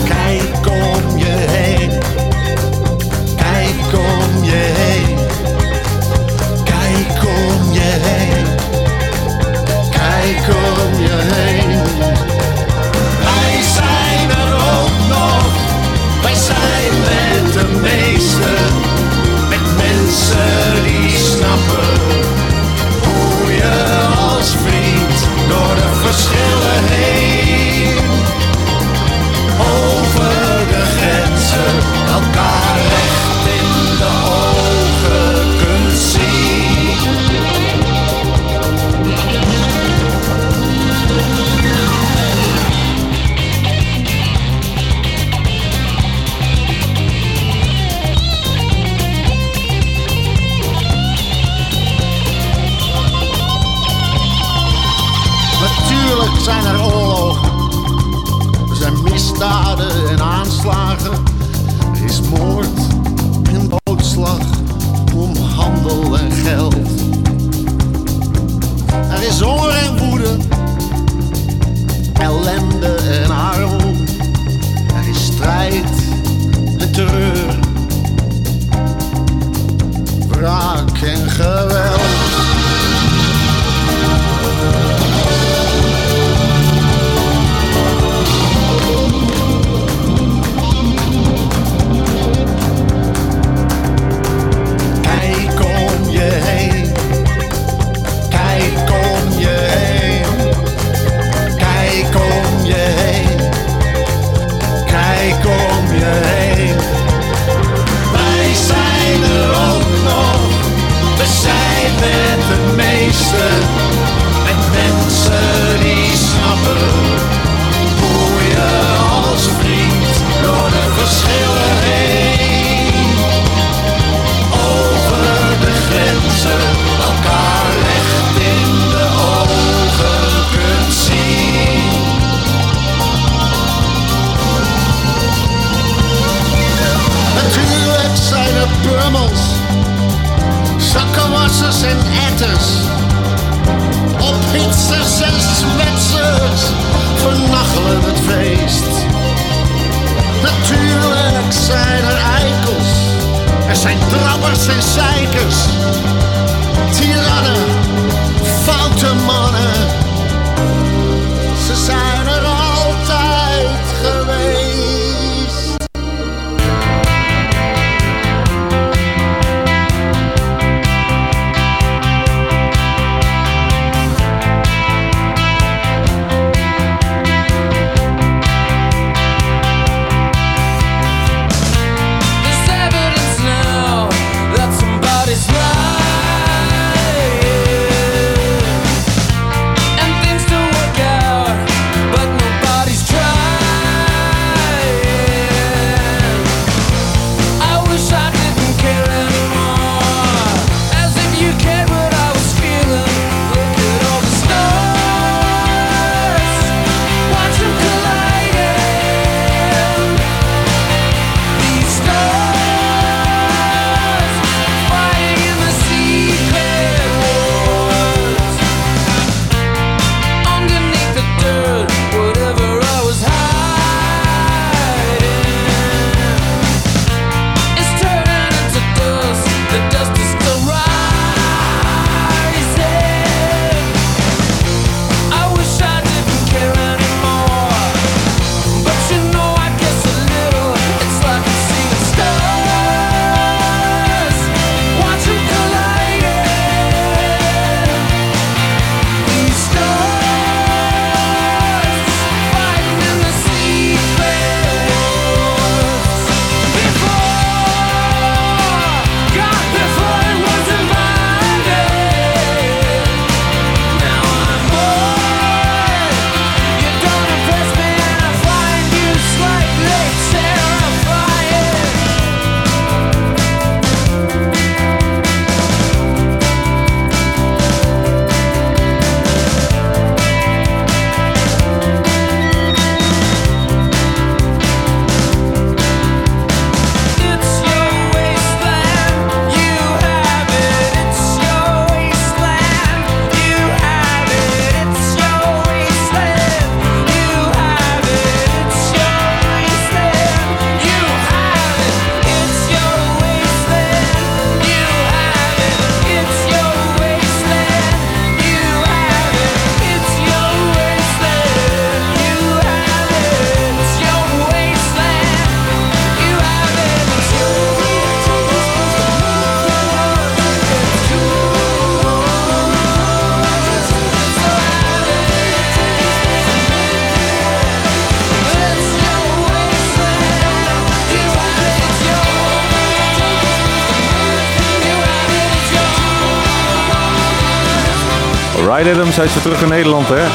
Weer terug in Nederland, hè?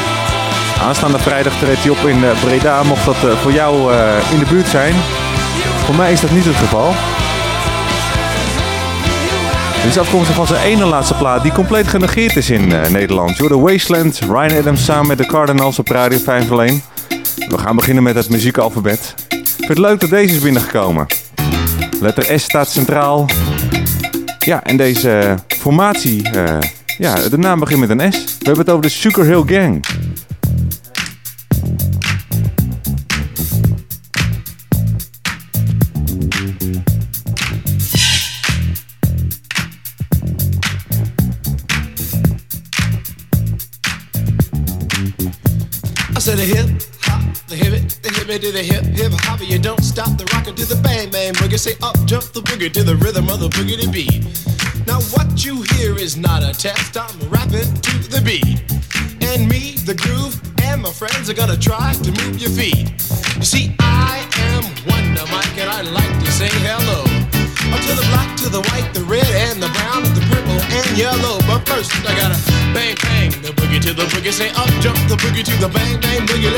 Aanstaande vrijdag treedt hij op in eh, Breda, mocht dat eh, voor jou eh, in de buurt zijn. Voor mij is dat niet het geval. Dit is afkomstig van zijn ene laatste plaat die compleet genegeerd is in Nederland. Joh, The Wasteland, Ryan Adams samen met de Cardinals op Radio 501. We gaan beginnen met het muziekalfabet. Ik vind het leuk dat deze is binnengekomen. Letter S staat centraal. Ja, en deze formatie, ja, de naam begint met een S. Hebben het over de Sugar Hill Gang.
I said a hip hop, the hip the hip to the hip hip hop. You don't stop the rocker to the bang bang boogie. Say up jump the boogie to the rhythm of the boogie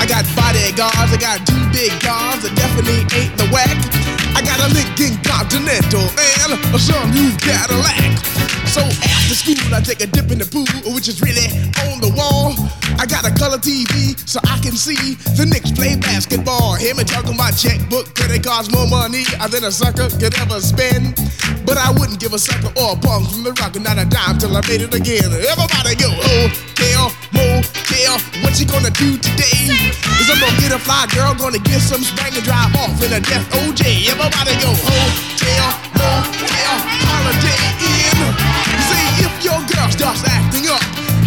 I got bodyguards, I got two big cars that definitely ain't the whack. I got a Lincoln Continental and a new Cadillac. So after school, I take a dip in the pool, which is really on the wall. I got a color TV so I can see the Knicks play basketball. Him and talking my checkbook, credit cards more money than a sucker could ever spend. But I wouldn't give a sucker or a punk from the rock, and not a dime till I made it again. Everybody go, oh, hotel, motel, what you gonna do today? Is I'm gonna get a fly girl, gonna get some spring and drive off in a death OJ. Everybody go, hotel, motel, holiday in. See if your girl starts acting up,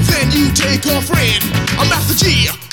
then you take her friend. I'm Master G.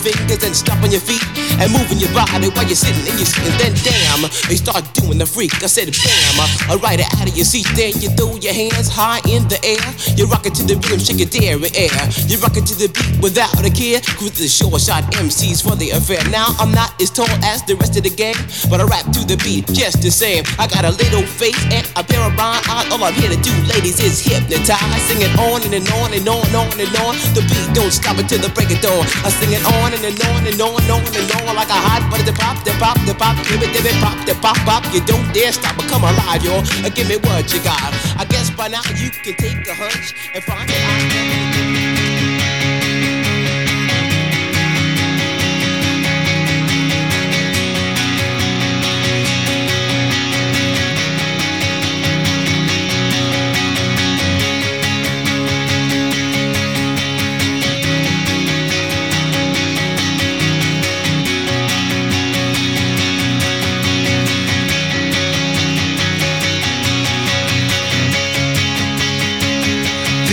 fingers and stomping your feet and moving your body while you're sitting and you're sitting. Then damn, you start doing the freak. I said bam, it out of your seat. Then you throw your hands high in the air. You rock it to the rhythm, shake your dairy air. You rock it to the beat without a care. Cruise the short shot MCs for the affair. Now I'm not as tall as the rest of the gang, but I rap to the beat just the same. I got a little face and a pair of rhyme eyes. All I'm here to do, ladies, is hypnotize. Sing it on and, and on and on and on and on. The beat don't stop until the break of dawn. I sing it on and, and on and on and on and on like a hot butter. Pop, the pop, the pop, give it, give it, pop, the pop, pop. You don't dare stop or come alive, yo. Uh, Give me what you got. I guess by now you can take a hunch and find it out.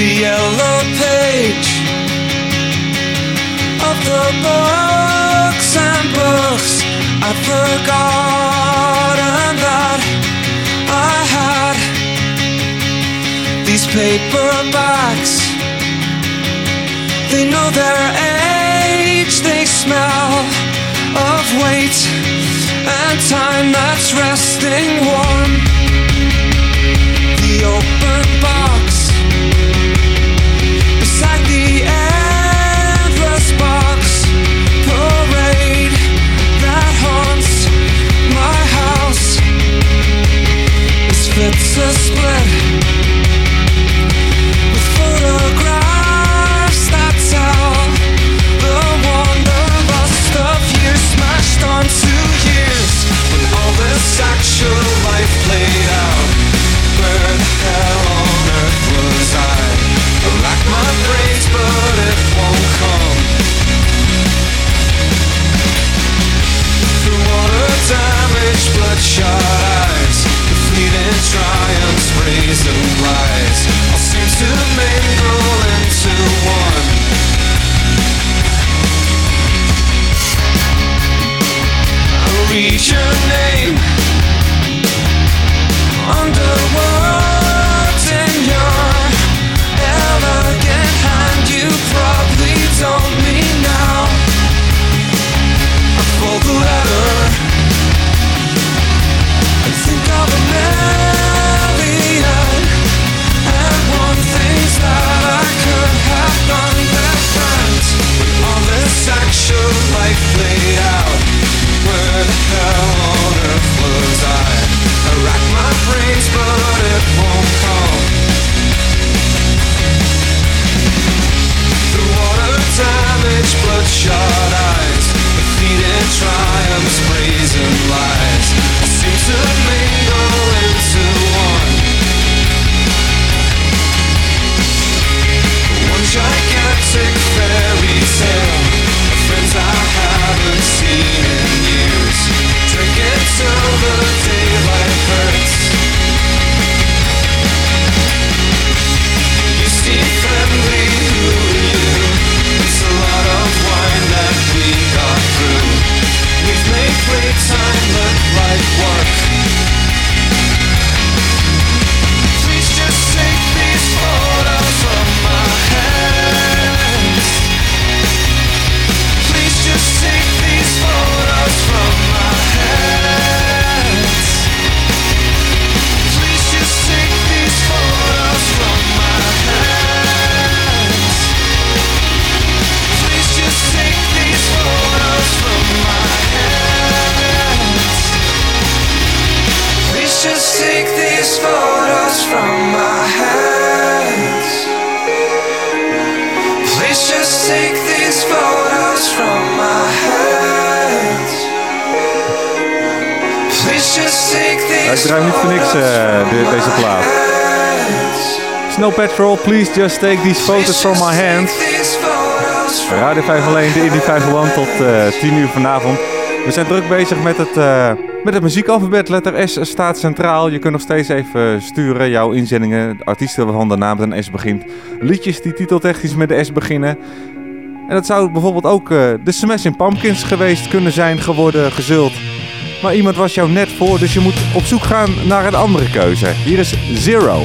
The yellow page of the books and books. I'd forgotten that I had these paperbacks they know their age they smell of weight and time that's resting warm. The open box bloodshot eyes, the fleeting brazen lies, all seem to mingle into one. I'll read your name
please just take these photos from my hand. Radio 501, de Indie 501 tot eh 10 uur vanavond. We zijn druk bezig met het, eh, met het muziekalfabet. Letter S staat centraal. Je kunt nog steeds even sturen jouw inzendingen. Artiesten waarvan de naam met een S begint. Liedjes die titeltechnisch met de S beginnen. En dat zou bijvoorbeeld ook eh, de Smashing Pumpkins geweest kunnen zijn geworden, gezult. Maar iemand was jou net voor, dus je moet op zoek gaan naar een andere keuze. Hier is Zero.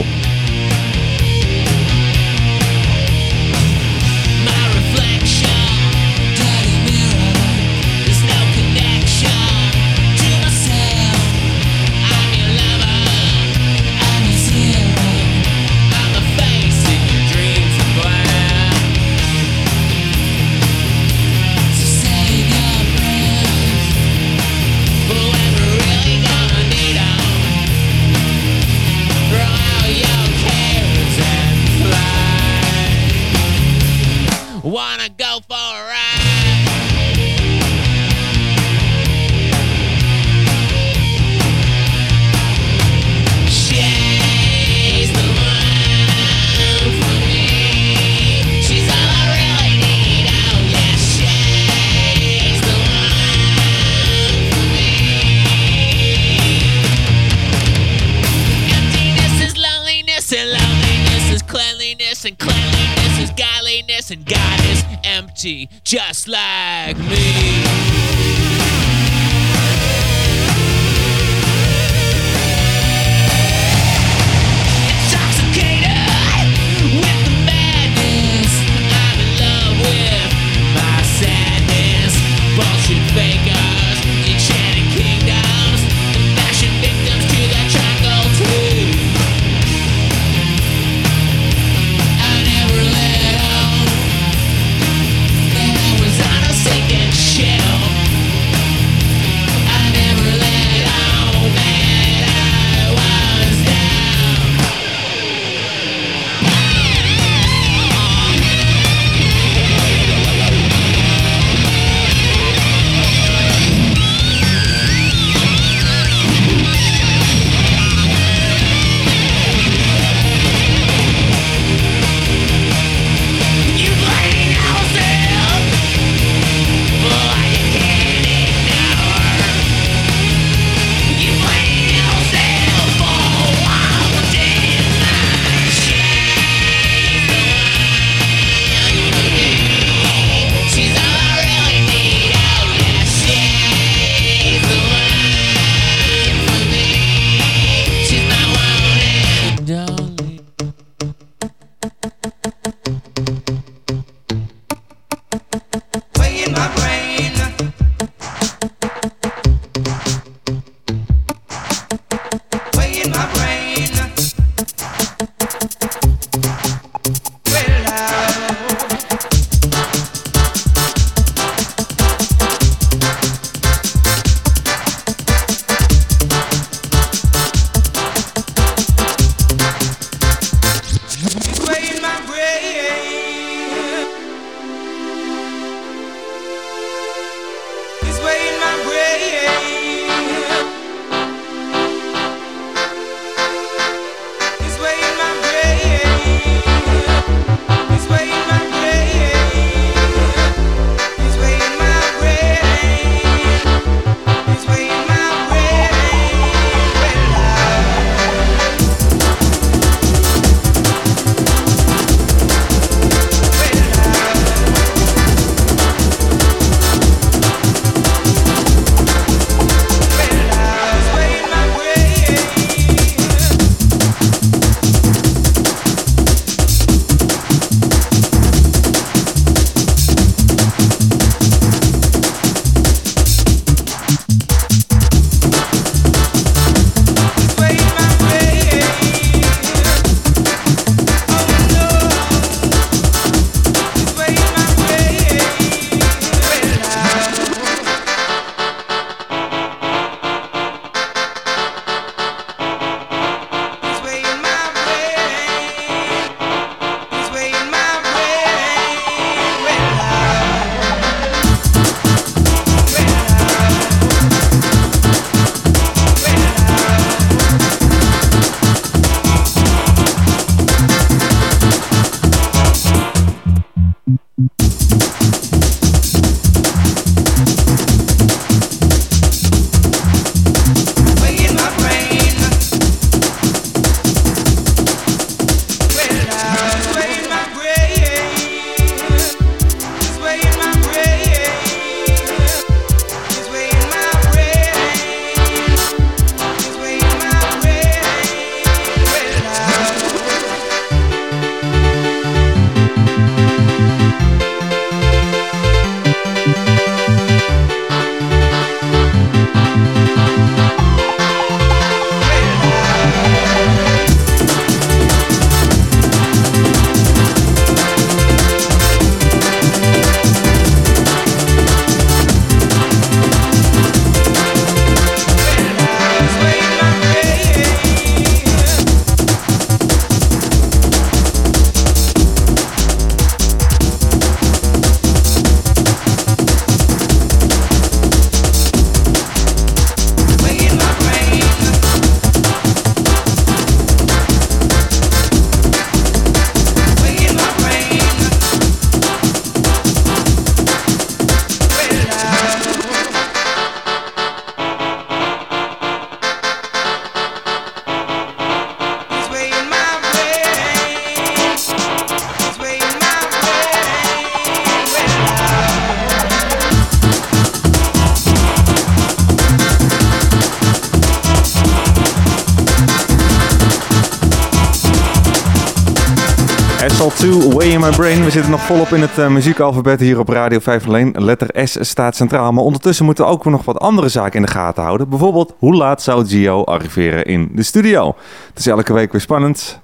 We zitten nog volop in het eh, muziekalfabet hier op Radio 5 alleen. Letter S staat centraal. Maar ondertussen moeten we ook nog wat andere zaken in de gaten houden. Bijvoorbeeld, hoe laat zou Gio arriveren in de studio? Het is elke week weer spannend.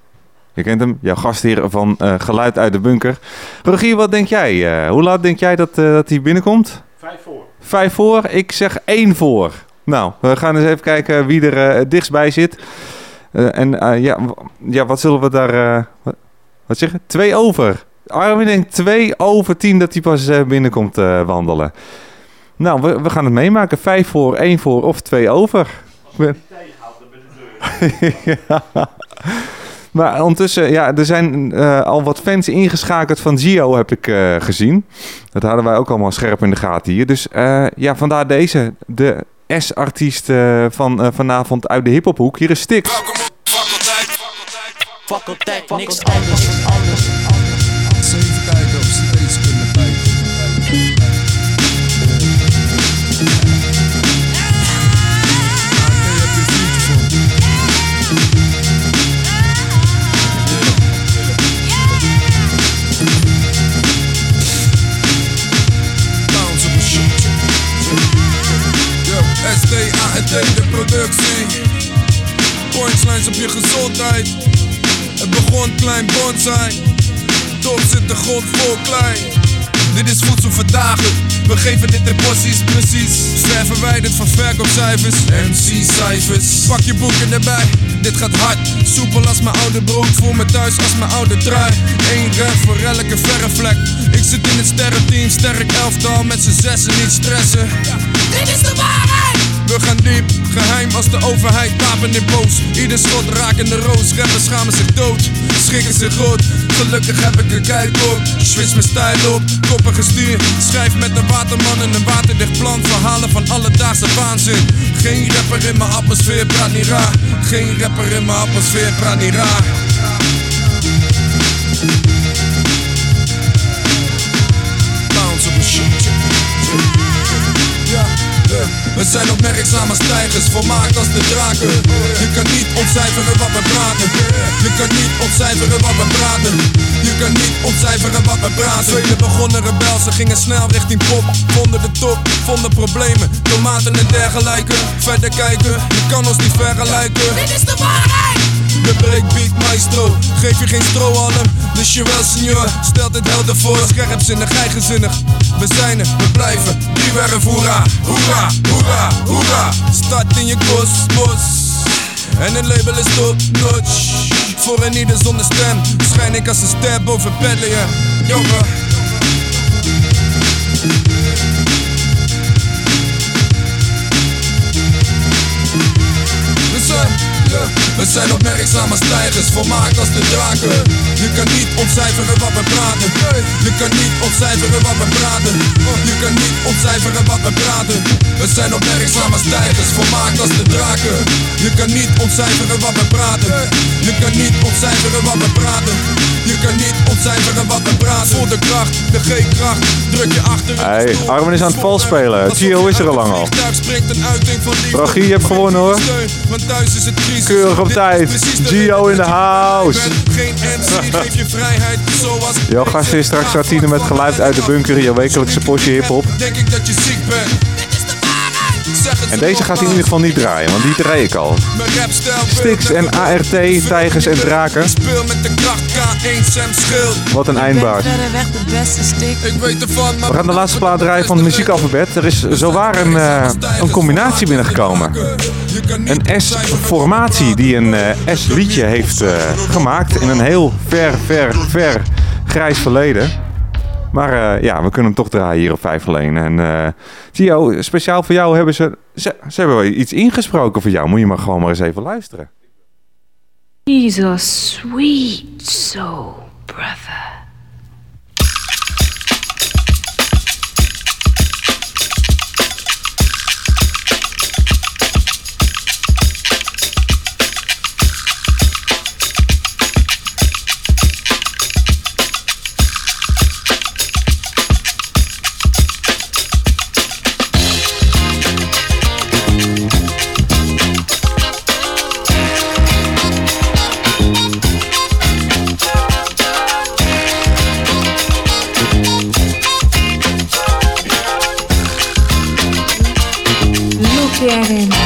Je kent hem, jouw gastheer van eh, Geluid uit de Bunker. Rogier, wat denk jij? Eh, hoe laat denk jij dat, dat hij binnenkomt?
Vijf voor.
Vijf voor, ik zeg één voor. Nou, we gaan eens even kijken wie er het dichtst bij zit. En ja, ja, wat zullen we daar... wat, wat zeg je? Twee over. Armin denkt twee over tien dat hij pas eh, binnenkomt eh, wandelen. Nou, we, we gaan het meemaken. Vijf voor, één voor of twee over. We- ja. Maar ondertussen, ja, er zijn eh, al wat fans ingeschakeld van Gio, heb ik eh, gezien. Dat hadden wij ook allemaal scherp in de gaten hier. Dus eh, ja, vandaar deze, de S-artiest van eh, vanavond uit de hiphophoek. Hier is Stix.
Faculteit, niks anders.
Even productie. Punchlines op je gezondheid. Het begon klein bonsai. Toch zit de grond vol klei. Dit is voedsel voor dagen. We geven dit in porties precies. Ver verwijderd van verkoopcijfers. MC-cijfers. Pak je boeken erbij. Dit gaat hard. Soepel als mijn oude broek. Voel me thuis als mijn oude trui. Eén ref voor elke verre vlek. Ik zit in het sterrenteam. Sterk elftal met z'n zessen. Niet stressen. Dit is de waarheid! We gaan diep, geheim als de overheid, wapen in boos. Ieder schot raakt in de roos, rappers schamen zich dood. Schrikken zich groot, gelukkig heb ik een kijk op. Switch mijn stijl op, Schrijf met een waterman en een waterdicht plan. Verhalen van alledaagse waanzin. Geen rapper in mijn atmosfeer, praat niet raar. Geen rapper in mijn atmosfeer, praat niet raar. Ja. We zijn opmerkzame stijgers, volmaakt als de draken. Je kan niet ontcijferen wat we praten. Je kan niet ontcijferen wat we praten. Je kan niet ontcijferen wat we praten. Velen begonnen rebel, ze gingen snel richting pop. Vonden de top, vonden problemen, tomaten en dergelijke. Verder kijken, je kan ons niet vergelijken. Dit is de waarheid! De breakbeat maestro, geef je geen strohalm Dus jawel senor, stelt het helder voor Scherpzinnig, eigenzinnig, we zijn er, we blijven Die werf, hoera, hoera, hoera, hoera Start in je kosmos En het label is top notch. Voor een ieder zonder stem. Schijn ik als een ster boven Bethlehem Jongen we zijn opmerkzame stijgers, volmaakt als de draken. Je kan niet ontcijferen wat we praten. Je kan niet ontcijferen wat we praten. Je kan niet ontcijferen wat we praten. We zijn opmerkzame stijgers, volmaakt als de draken. Je kan niet ontcijferen wat we praten. Je kan niet ontcijferen wat we praten. Je kan niet ontcijferen wat we praten. Voor de kracht, de G-kracht, druk je achter.
Hey, Armin is aan het vals spelen. Gio is er al lang al. Rogier, je hebt gewonnen hoor.
Want thuis is het crisis.
Keurig op tijd. Gio in de house.
Geen MC, geef je vrijheid zoals
Jouw gast is straks Artine met geluid uit de bunker. Jouw wekelijkse potje hiphop. En deze gaat hij in ieder geval niet draaien, want die draai ik al. Stix en ART, Tijgers en Draken.
Speel met de kracht K1 Sam Schild.
Wat een eindbaar.
Verder weg de beste stick.
Ik weet ervan, maar
We gaan de laatste plaat draaien van het muziekalfabet. Er is zowaar een, eh, een combinatie binnengekomen. Een S-formatie die een eh, S-liedje heeft eh, gemaakt in een heel ver, ver, ver grijs verleden. Maar eh, ja, we kunnen hem toch draaien hier op 5 alleen. En eh Gio, speciaal voor jou hebben ze, ze... Hebben iets ingesproken voor jou. Moet je maar gewoon maar eens even luisteren.
He's a sweet soul, brother.
Jamming.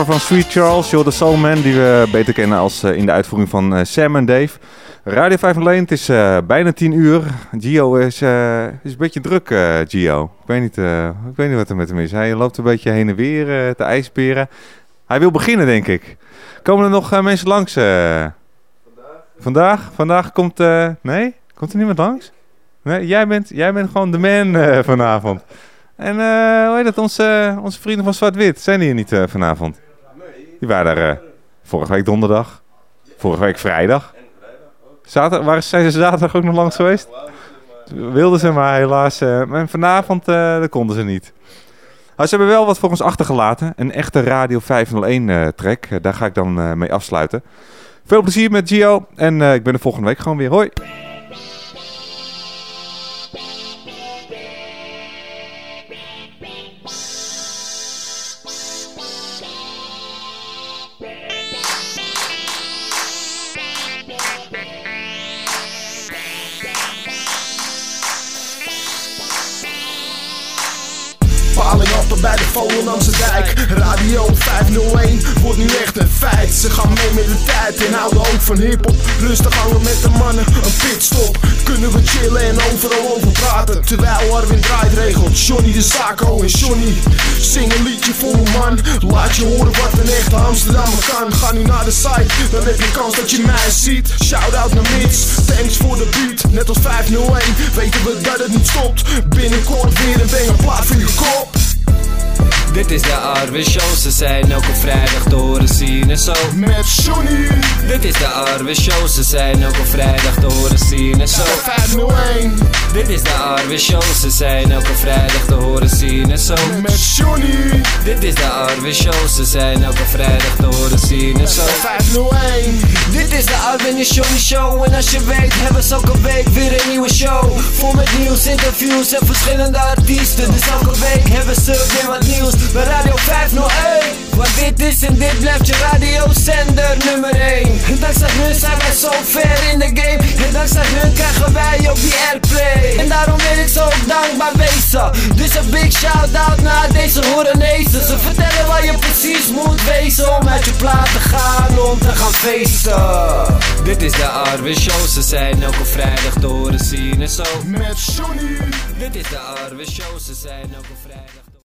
Cover van Sweet Charles, You're the Soul Man, die we beter kennen als eh, in de uitvoering van eh, Sam en Dave. Radio 5 alleen, het is eh, bijna 10 uur. Gio is, is een beetje druk, Gio. Ik weet, niet, ik weet niet wat er met hem is. Hij loopt een beetje heen en weer te ijsperen. Hij wil beginnen, denk ik. Komen er nog mensen langs? eh? Vandaag? Vandaag komt... nee? Komt er niemand langs? Nee, jij bent, jij bent gewoon de man vanavond. En hoe heet dat? Onze, onze vrienden van Zwart-Wit, zijn die hier niet vanavond? Die waren er eh, vorige week donderdag. Vorige week vrijdag. Zaterdag, waar zijn ze zaterdag ook nog langs geweest? Wilden ze, maar helaas. eh, en vanavond eh, konden ze niet. Maar ze hebben wel wat voor ons achtergelaten. Een echte Radio 501 eh, track. Daar ga ik dan mee afsluiten. Veel plezier met Gio. En ik ben er volgende week gewoon weer. Hoi!
Bij de Volendamse dijk Radio 501 wordt nu echt een feit. Ze gaan mee met de tijd en houden ook van hiphop. Rustig hangen met de mannen, een pitstop. Kunnen we chillen en overal over praten? Terwijl Arwin draait regelt Johnny de Sako en Johnny. Zing een liedje voor me man. Laat je horen wat een echte Amsterdammer kan. Ga nu naar de site, dan heb je kans dat je mij ziet. Shout out naar Mits, thanks voor de beat. Net als 501, weten we dat het niet stopt. Binnenkort weer een plaat voor je kop Peace.
Dit is de Arwe Show, ze zijn elke vrijdag te horen zien en zo.
Met Johnny.
Dit is de Arwe Show, ze zijn elke vrijdag te horen zien en zo.
501.
Dit is de Arwe Show, ze zijn elke vrijdag te horen zien en zo.
Met Johnny.
Dit is de Arwe Show, ze zijn elke vrijdag te horen zien en zo.
501.
Dit is de Arwin en Johnny Show En als je weet hebben ze elke week weer een nieuwe show Vol met nieuws, interviews en verschillende artiesten Dus elke week hebben ze weer wat nieuws Bij Radio 501 Want dit is en dit blijft je radiozender nummer 1 En dankzij hun zijn wij zo ver in de game. En dankzij hun krijgen wij ook die airplay. En daarom wil ik zo dankbaar wezen Dus een big shout out naar deze Horenezen Ze vertellen waar je precies moet wezen Om uit je plaat te gaan, om te gaan feesten. Dit is de Arwe Show, ze zijn elke vrijdag te horen zien en zo.
Met Johnny.
Dit is de Arwe Show, ze zijn elke vrijdag